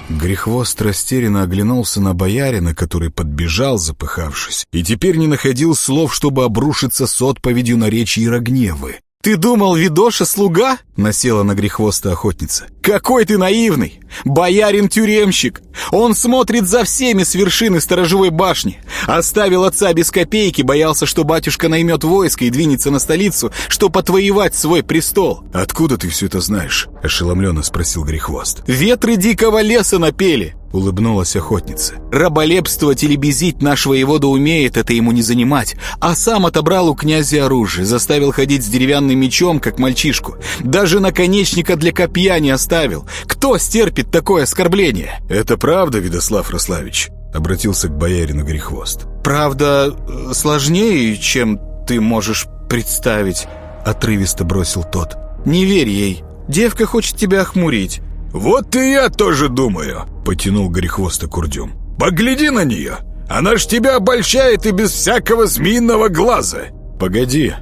Грехвост растерянно оглянулся на боярина, который подбежал, запыхавшись, и теперь не находил слов, чтобы обрушиться с отповедью на речи Ирогневы. «Ты думал, Видоша слуга?» — насела на грехвоста охотница. «Какой ты наивный! Боярин-тюремщик! Он смотрит за всеми с вершины сторожевой башни. Оставил отца без копейки, боялся, что батюшка наймет войско и двинется на столицу, чтобы отвоевать свой престол». «Откуда ты все это знаешь?» — ошеломленно спросил Грехвост. «Ветры дикого леса напели!» — улыбнулась охотница. «Раболепствовать или безить наш воевода умеет, это ему не занимать. А сам отобрал у князя оружие, заставил ходить с деревянным мечом, как мальчишку. Даже наконечника для копья не оставил. Кто стерпит такое оскорбление?» «Это правда, Видослав Рославич?» — обратился к боярину Грехвост. «Правда э, сложнее, чем ты можешь представить», — отрывисто бросил тот. «Не верь ей. Девка хочет тебя охмурить». «Вот и я тоже думаю», — потянул Горехвоста Курдюм. «Погляди на нее! Она ж тебя обольщает и без всякого змеиного глаза!» «Погоди,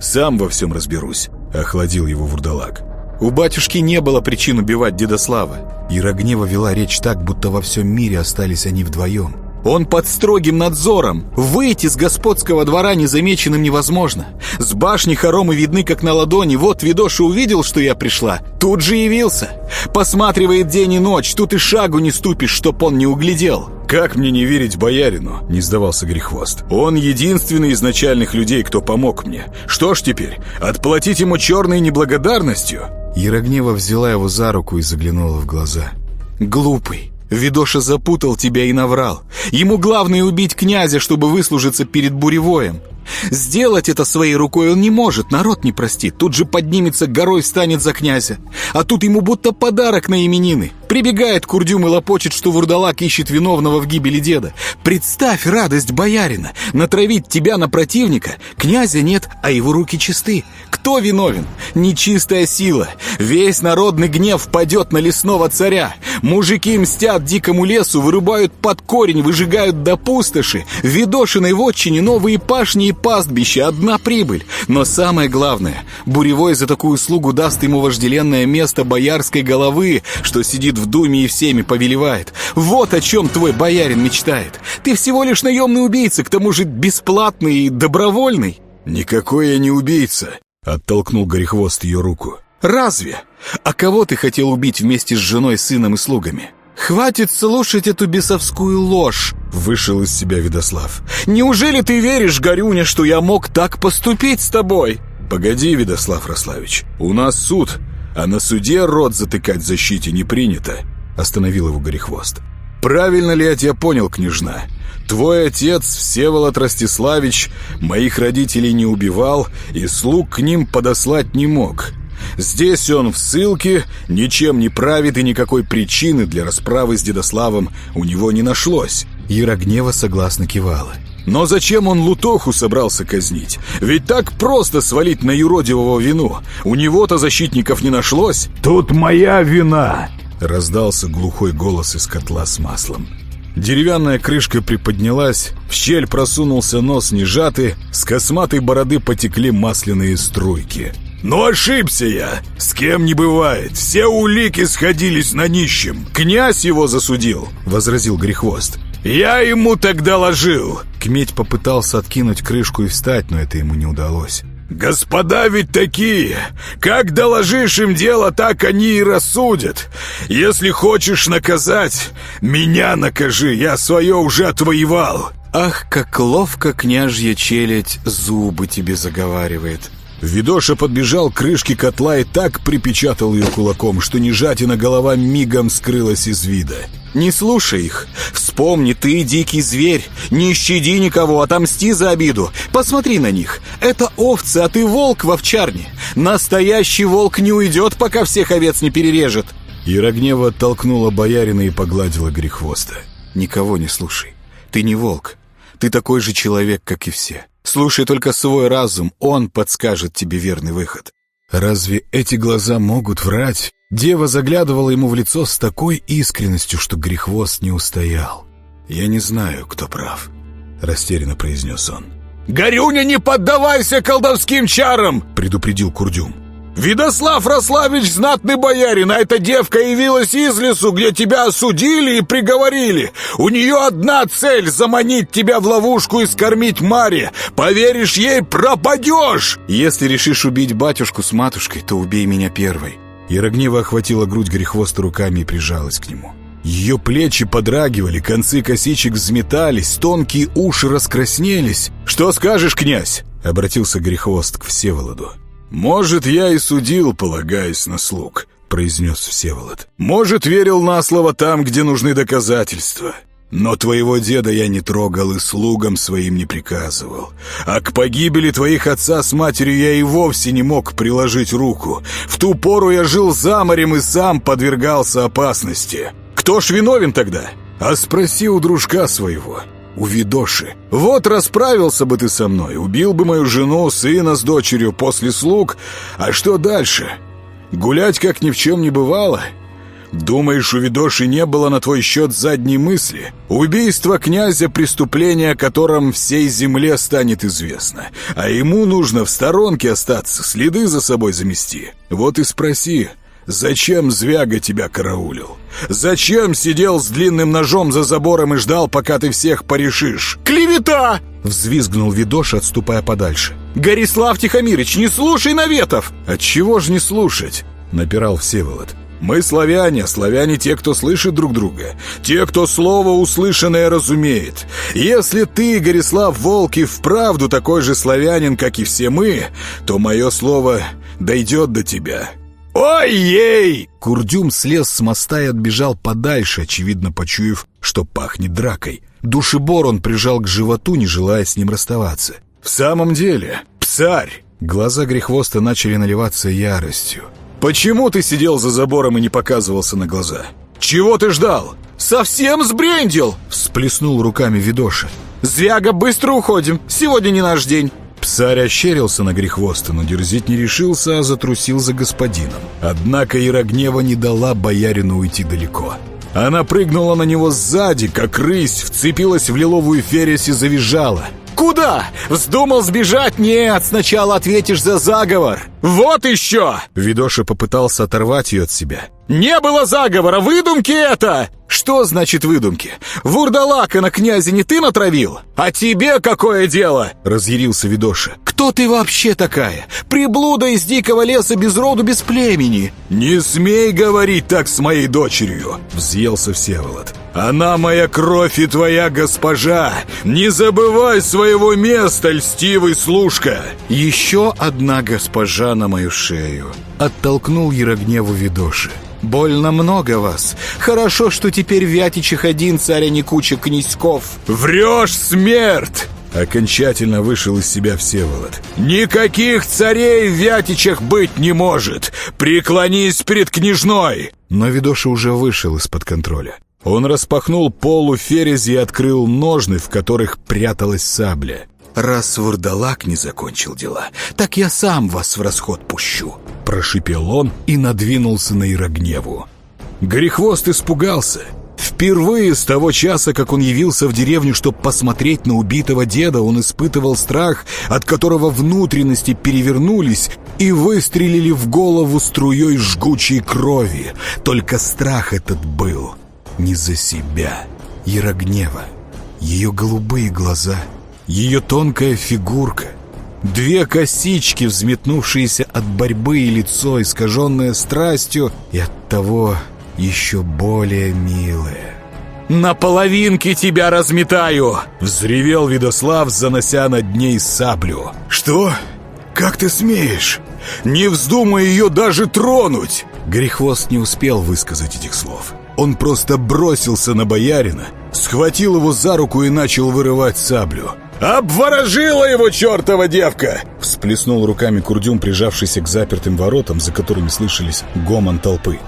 сам во всем разберусь», — охладил его вурдалак. У батюшки не было причин убивать Дедослава. Ирогнева вела речь так, будто во всем мире остались они вдвоем. Он под строгим надзором. Выйти с господского двора незамеченным невозможно. С башни хоромы видны, как на ладони. Вот Видоша увидел, что я пришла. Тут же явился. Посматривает день и ночь. Тут и шагу не ступишь, чтоб он не углядел. «Как мне не верить боярину?» — не сдавался Грехвост. «Он единственный из начальных людей, кто помог мне. Что ж теперь, отплатить ему черной неблагодарностью?» Ярогнева взяла его за руку и заглянула в глаза. «Глупый, Видоша запутал тебя и наврал. Ему главное убить князя, чтобы выслужиться перед буревоем. Сделать это своей рукой он не может, народ не простит. Тут же поднимется горой, станет за князя. А тут ему будто подарок на именины. Прибегает Курдюм и лопочет, что вурдалак ищет виновного в гибели деда. Представь радость боярина. Натравить тебя на противника. Князя нет, а его руки чисты. Кто виновен? Нечистая сила. Весь народный гнев падет на лесного царя. Мужики мстят дикому лесу, вырубают под корень, выжигают до пустоши. В Видошиной вотчине новые пашни и пастбища, одна прибыль. Но самое главное, Буревой за такую услугу даст ему вожделенное место боярской головы, что сидит в думе и всеми повелевает. Вот о чем твой боярин мечтает. Ты всего лишь наемный убийца, к тому же бесплатный и добровольный. «Никакой я не убийца», — оттолкнул Горехвост ее руку. «Разве? А кого ты хотел убить вместе с женой, сыном и слугами?» «Хватит слушать эту бесовскую ложь!» — вышел из себя Видослав. «Неужели ты веришь, Горюня, что я мог так поступить с тобой?» «Погоди, Видослав Рославич, у нас суд, а на суде рот затыкать защите не принято», — остановил его Горехвост. «Правильно ли я тебя понял, княжна? Твой отец, Всеволод Ростиславич, моих родителей не убивал и слуг к ним подослать не мог». Здесь он в ссылке, ничем не правит, и никакой причины для расправы с Дедославом у него не нашлось. Ярогнева согласно кивала. Но зачем он Лутоху собрался казнить? Ведь так просто свалить на юродивого вину. У него-то защитников не нашлось. «Тут моя вина!» Раздался глухой голос из котла с маслом. Деревянная крышка приподнялась, в щель просунулся нос нежатый, с косматой бороды потекли масляные струйки. «Но «Ну, ошибся я! С кем не бывает! Все улики сходились на нищем! Князь его засудил!» — возразил Грехвост. «Я ему тогда ложил!» Кметь попытался откинуть крышку и встать, но это ему не удалось. «Господа ведь такие! Как доложишь им дело, так они и рассудят! Если хочешь наказать, меня накажи, я свое уже отвоевал!» «Ах, как ловко княжья челядь зубы тебе заговаривает!» Видоша подбежал к крышке котла и так припечатал ее кулаком, что нежатина голова мигом скрылась из вида. «Не слушай их. Вспомни, ты дикий зверь. Не щади никого, отомсти за обиду. Посмотри на них. Это овцы, а ты волк в овчарне. Настоящий волк не уйдет, пока всех овец не перережет». Ярогнева оттолкнула боярина и погладила грехвоста. «Никого не слушай. Ты не волк. Ты такой же человек, как и все. Слушай только свой разум, он подскажет тебе верный выход». «Разве эти глаза могут врать?» Дева заглядывала ему в лицо с такой искренностью, что грехвост не устоял. «Я не знаю, кто прав», — растерянно произнес он. «Горюня, не поддавайся колдовским чарам!» — предупредил Курдюм. «Видослав Рославич знатный боярин, а эта девка явилась из лесу, где тебя осудили и приговорили. У нее одна цель — заманить тебя в ловушку и скормить Маре. Поверишь ей — пропадешь!» «Если решишь убить батюшку с матушкой, то убей меня первой». Ярогнева охватила грудь Грехвоста руками и прижалась к нему. Ее плечи подрагивали, концы косичек взметались, тонкие уши раскраснелись. «Что скажешь, князь?» — обратился Грехвост к Всеволоду. «Может, я и судил, полагаясь на слуг», — произнес Всеволод. «Может, верил на слово там, где нужны доказательства. Но твоего деда я не трогал и слугам своим не приказывал. А к погибели твоих отца с матерью я и вовсе не мог приложить руку. В ту пору я жил за морем и сам подвергался опасности. Кто ж виновен тогда? А спроси у дружка своего, у Видоши. Вот расправился бы ты со мной, убил бы мою жену, сына с дочерью после слуг. А что дальше? Гулять как ни в чем не бывало?» Думаешь, у Видоши не было на твой счет задней мысли? Убийство князя — преступление, о котором всей земле станет известно. А ему нужно в сторонке остаться, следы за собой замести. Вот и спроси, зачем Звяга тебя караулил? Зачем сидел с длинным ножом за забором и ждал, пока ты всех порешишь? «Клевета!» — взвизгнул Видош, отступая подальше. «Горислав Тихомирыч, не слушай наветов!» «Отчего ж не слушать?» — напирал Всеволод. Мы славяне, славяне те, кто слышит друг друга, те, кто слово услышанное разумеет. Если ты, Горислав Волк, и вправду такой же славянин, как и все мы, то мое слово дойдет до тебя». «Ой-ей!» Курдюм слез с моста и отбежал подальше, очевидно почуяв, что пахнет дракой. Душебор он прижал к животу, не желая с ним расставаться. «В самом деле, псарь!» Глаза Грехвоста начали наливаться яростью. Почему ты сидел за забором и не показывался на глаза? Чего ты ждал? Совсем сбрендил!» Всплеснул руками Видоша. «Звяга, быстро уходим! Сегодня не наш день!» Псарь ощерился на грехвоста, но дерзить не решился, а затрусил за господином. Однако Ярогнева не дала боярину уйти далеко. Она прыгнула на него сзади, как рысь, вцепилась в лиловую фересь и завизжала. «Куда? Вздумал сбежать? Нет, сначала ответишь за заговор!» «Вот еще!» Видоша попытался оторвать ее от себя. «Не было заговора! Выдумки это!» «Что значит выдумки? Вурдалака на князе не ты натравил? А тебе какое дело?» Разъярился Видоша. «Кто ты вообще такая? Приблуда из дикого леса без роду, без племени!» «Не смей говорить так с моей дочерью!» Взъелся Всеволод. «Она моя кровь и твоя госпожа! Не забывай своего места, льстивый служка!» «Еще одна госпожа на мою шею!» Оттолкнул Ярогневу Видоши. «Больно много вас. Хорошо, что теперь в Вятичах один царь, а не куча князьков». «Врешь, смерть!» Окончательно вышел из себя Всеволод. «Никаких царей в Вятичах быть не может! Преклонись перед княжной!» Но Видоша уже вышел из-под контроля. Он распахнул полу ферези и открыл ножны, в которых пряталась сабля. «Раз вурдалак не закончил дела, так я сам вас в расход пущу», — прошипел он и надвинулся на Ирогневу. Горехвост испугался. Впервые с того часа, как он явился в деревню, чтобы посмотреть на убитого деда, он испытывал страх, от которого внутренности перевернулись и выстрелили в голову струей жгучей крови. Только страх этот был не за себя, Ярогнева, ее голубые глаза — ее тонкая фигурка, две косички, взметнувшиеся от борьбы и лицо, искаженное страстью, и от того еще более милое. «На половинки тебя разметаю!» — взревел Видослав, занося над ней саблю. «Что? Как ты смеешь? Не вздумай ее даже тронуть!» Грехвост не успел высказать этих слов. Он просто бросился на боярина, схватил его за руку и начал вырывать саблю. «Обворожила его чертова девка!» Всплеснул руками Курдюм, прижавшийся к запертым воротам, за которыми слышались гомон толпы.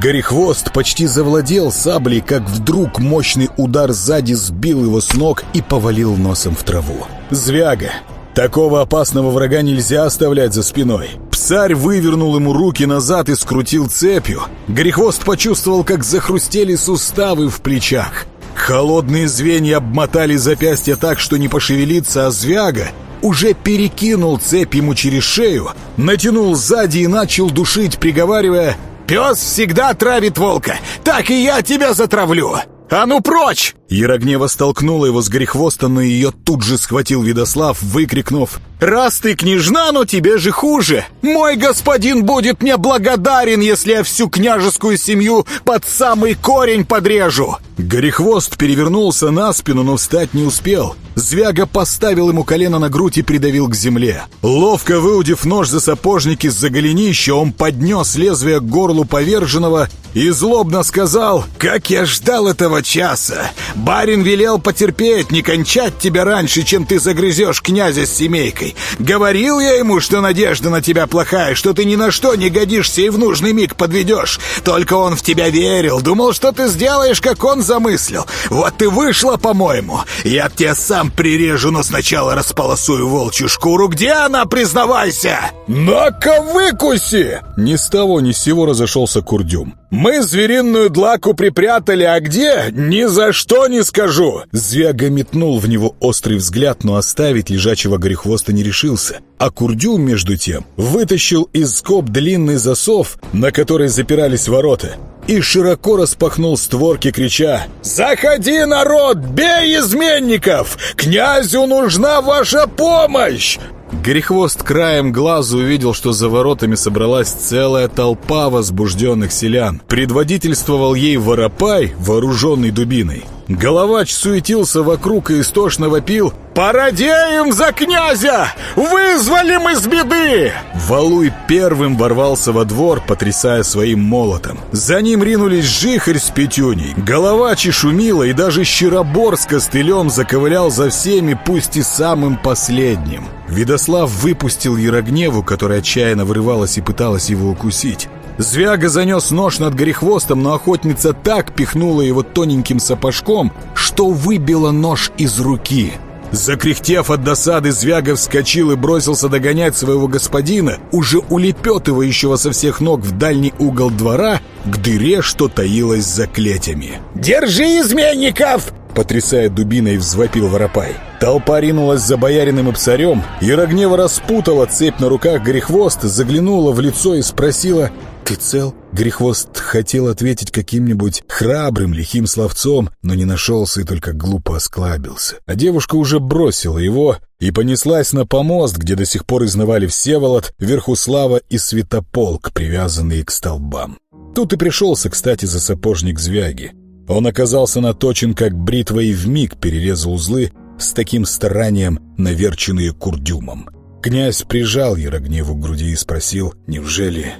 Горехвост почти завладел саблей, как вдруг мощный удар сзади сбил его с ног и повалил носом в траву. Звяга! Такого опасного врага нельзя оставлять за спиной. Псарь вывернул ему руки назад и скрутил цепью. Горехвост почувствовал, как захрустели суставы в плечах. Холодные звенья обмотали запястья так, что не пошевелиться, а Звяга уже перекинул цепь ему через шею, натянул сзади и начал душить, приговаривая «Пес всегда травит волка, так и я тебя затравлю! А ну прочь!» Ярогнева столкнула его с грехвоста, но ее тут же схватил Видослав, выкрикнув «Раз ты княжна, но тебе же хуже! Мой господин будет мне благодарен, если я всю княжескую семью под самый корень подрежу!» Горехвост перевернулся на спину, но встать не успел. Звяга поставил ему колено на грудь и придавил к земле. Ловко выудив нож за сапожники с-за голенища, он поднес лезвие к горлу поверженного и злобно сказал «Как я ждал этого часа! Барин велел потерпеть, не кончать тебя раньше, чем ты загрызешь князя с семейкой. Говорил я ему, что надежда на тебя плохая, что ты ни на что не годишься и в нужный миг подведешь. Только он в тебя верил, думал, что ты сделаешь, как он замыслил. Вот ты вышла, по-моему. Я тебя сам прирежу, но сначала располосую волчью шкуру. Где она, признавайся? «На-ка выкуси!» Ни с того ни с сего разошелся Курдюм. «Мы звериную длаку припрятали, а где? Ни за что не скажу!» Звяга метнул в него острый взгляд, но оставить лежачего горехвоста не решился. А Курдюм, между тем, вытащил из скоб длинный засов, на который запирались ворота, и широко распахнул створки, крича «Заходи, народ! Бей изменников! Князю нужна ваша помощь!» Горехвост краем глаза увидел, что за воротами собралась целая толпа возбужденных селян. Предводительствовал ей Воропай, вооруженный дубиной. Головач суетился вокруг и истошно вопил «Породеем за князя! Вызволим из беды!» Валуй первым ворвался во двор, потрясая своим молотом. За ним ринулись Жихарь с Петюней. Головач и шумила, и даже Щеробор с костылем заковылял за всеми, пусть и самым последним. Видослав выпустил Ярогневу, которая отчаянно вырывалась и пыталась его укусить. Звяга занес нож над горехвостом, но охотница так пихнула его тоненьким сапожком, что выбила нож из руки. Закряхтев от досады, Звяга вскочил и бросился догонять своего господина, уже улепетывающего со всех ног в дальний угол двора, к дыре, что таилась за клетями. «Держи изменников!» Потрясая дубиной, взвопил Воропай. Толпа ринулась за бояриным и псарем. Ярогнева распутала цепь на руках Грехвост, заглянула в лицо и спросила «Ты цел?» Грехвост хотел ответить каким-нибудь храбрым, лихим словцом, но не нашелся и только глупо осклабился. А девушка уже бросила его и понеслась на помост, где до сих пор изнывали Всеволод, Верхуслава и Святополк, привязанные к столбам. Тут и пришелся, кстати, за сапожник Звяги. Он оказался наточен, как бритва, и вмиг перерезал узлы с таким старанием, наверченные курдюмом. Князь прижал Ярогневу к груди и спросил, «Неужели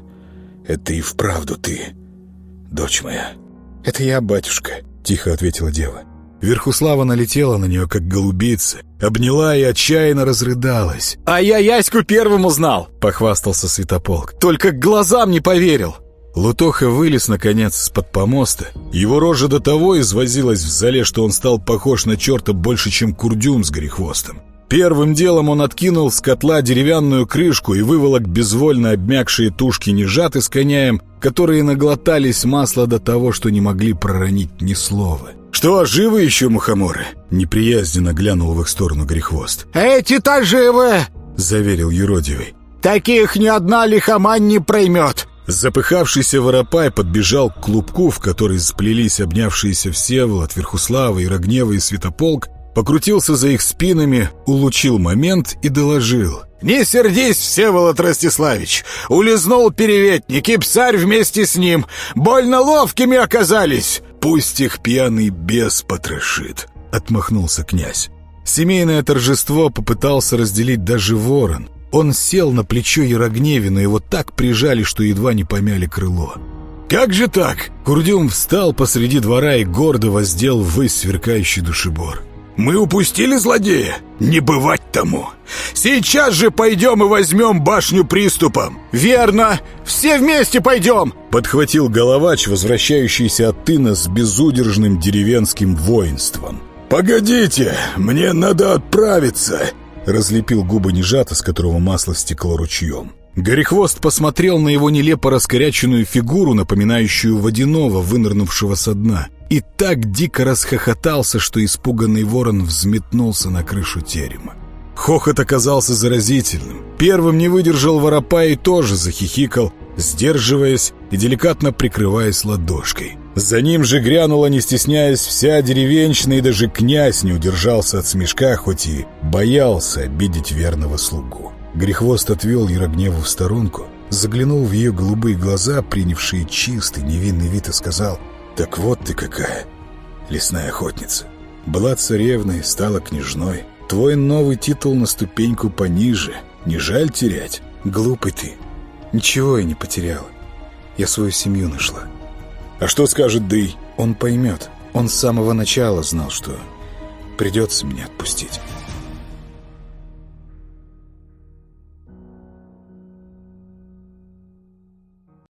это и вправду ты, дочь моя?» «Это я, батюшка», — тихо ответила дева. Верхуслава налетела на нее, как голубица, обняла и отчаянно разрыдалась. «А я Яську первым узнал!» — похвастался Святополк. «Только глазам не поверил!» Лутоха вылез, наконец, из-под помоста. Его рожа до того извозилась в зале, что он стал похож на черта больше, чем курдюм с горехвостом. Первым делом он откинул с котла деревянную крышку и выволок безвольно обмякшие тушки нежаты с коняем, которые наглотались масла до того, что не могли проронить ни слова. «Что, живы еще мухоморы?» Неприязненно глянул в их сторону Грехвост. «Эти-то живы!» — заверил Еродивый. «Таких ни одна лихомань не проймет!» Запыхавшийся воропай подбежал к клубку, в который сплелись обнявшиеся Всеволод, Верхуслава, Ирогнева и Святополк, покрутился за их спинами, улучил момент и доложил. «Не сердись, Всеволод Ростиславич! Улизнул переветник, и псарь вместе с ним! Больно ловкими оказались!» «Пусть их пьяный бес потрошит!» — отмахнулся князь. Семейное торжество попытался разделить даже ворон. Он сел на плечо Ярогневина, его так прижали, что едва не помяли крыло. «Как же так?» Курдюм встал посреди двора и гордо воздел ввысь сверкающий душебор. «Мы упустили злодея? Не бывать тому! Сейчас же пойдем и возьмем башню приступом!» «Верно! Все вместе пойдем!» Подхватил головач, возвращающийся от тына с безудержным деревенским воинством. «Погодите, мне надо отправиться!» Разлепил губы нежато, с которого масло стекло ручьем. Горехвост посмотрел на его нелепо раскоряченную фигуру, напоминающую водяного, вынырнувшего со дна, и так дико расхохотался, что испуганный ворон взметнулся на крышу терема. Хохот оказался заразительным. Первым не выдержал воропа и тоже захихикал, сдерживаясь и деликатно прикрываясь ладошкой. За ним же грянула, не стесняясь, вся деревенщина, и даже князь не удержался от смешка, хоть и боялся обидеть верного слугу. Грехвост отвел Ярогневу в сторонку, заглянул в ее голубые глаза, принявшие чистый невинный вид, и сказал «Так вот ты какая, лесная охотница. Была царевной, стала княжной. Твой новый титул на ступеньку пониже. Не жаль терять? Глупый ты. Ничего я не потеряла. Я свою семью нашла». А что скажет Дый? Он поймет. Он с самого начала знал, что придется меня отпустить.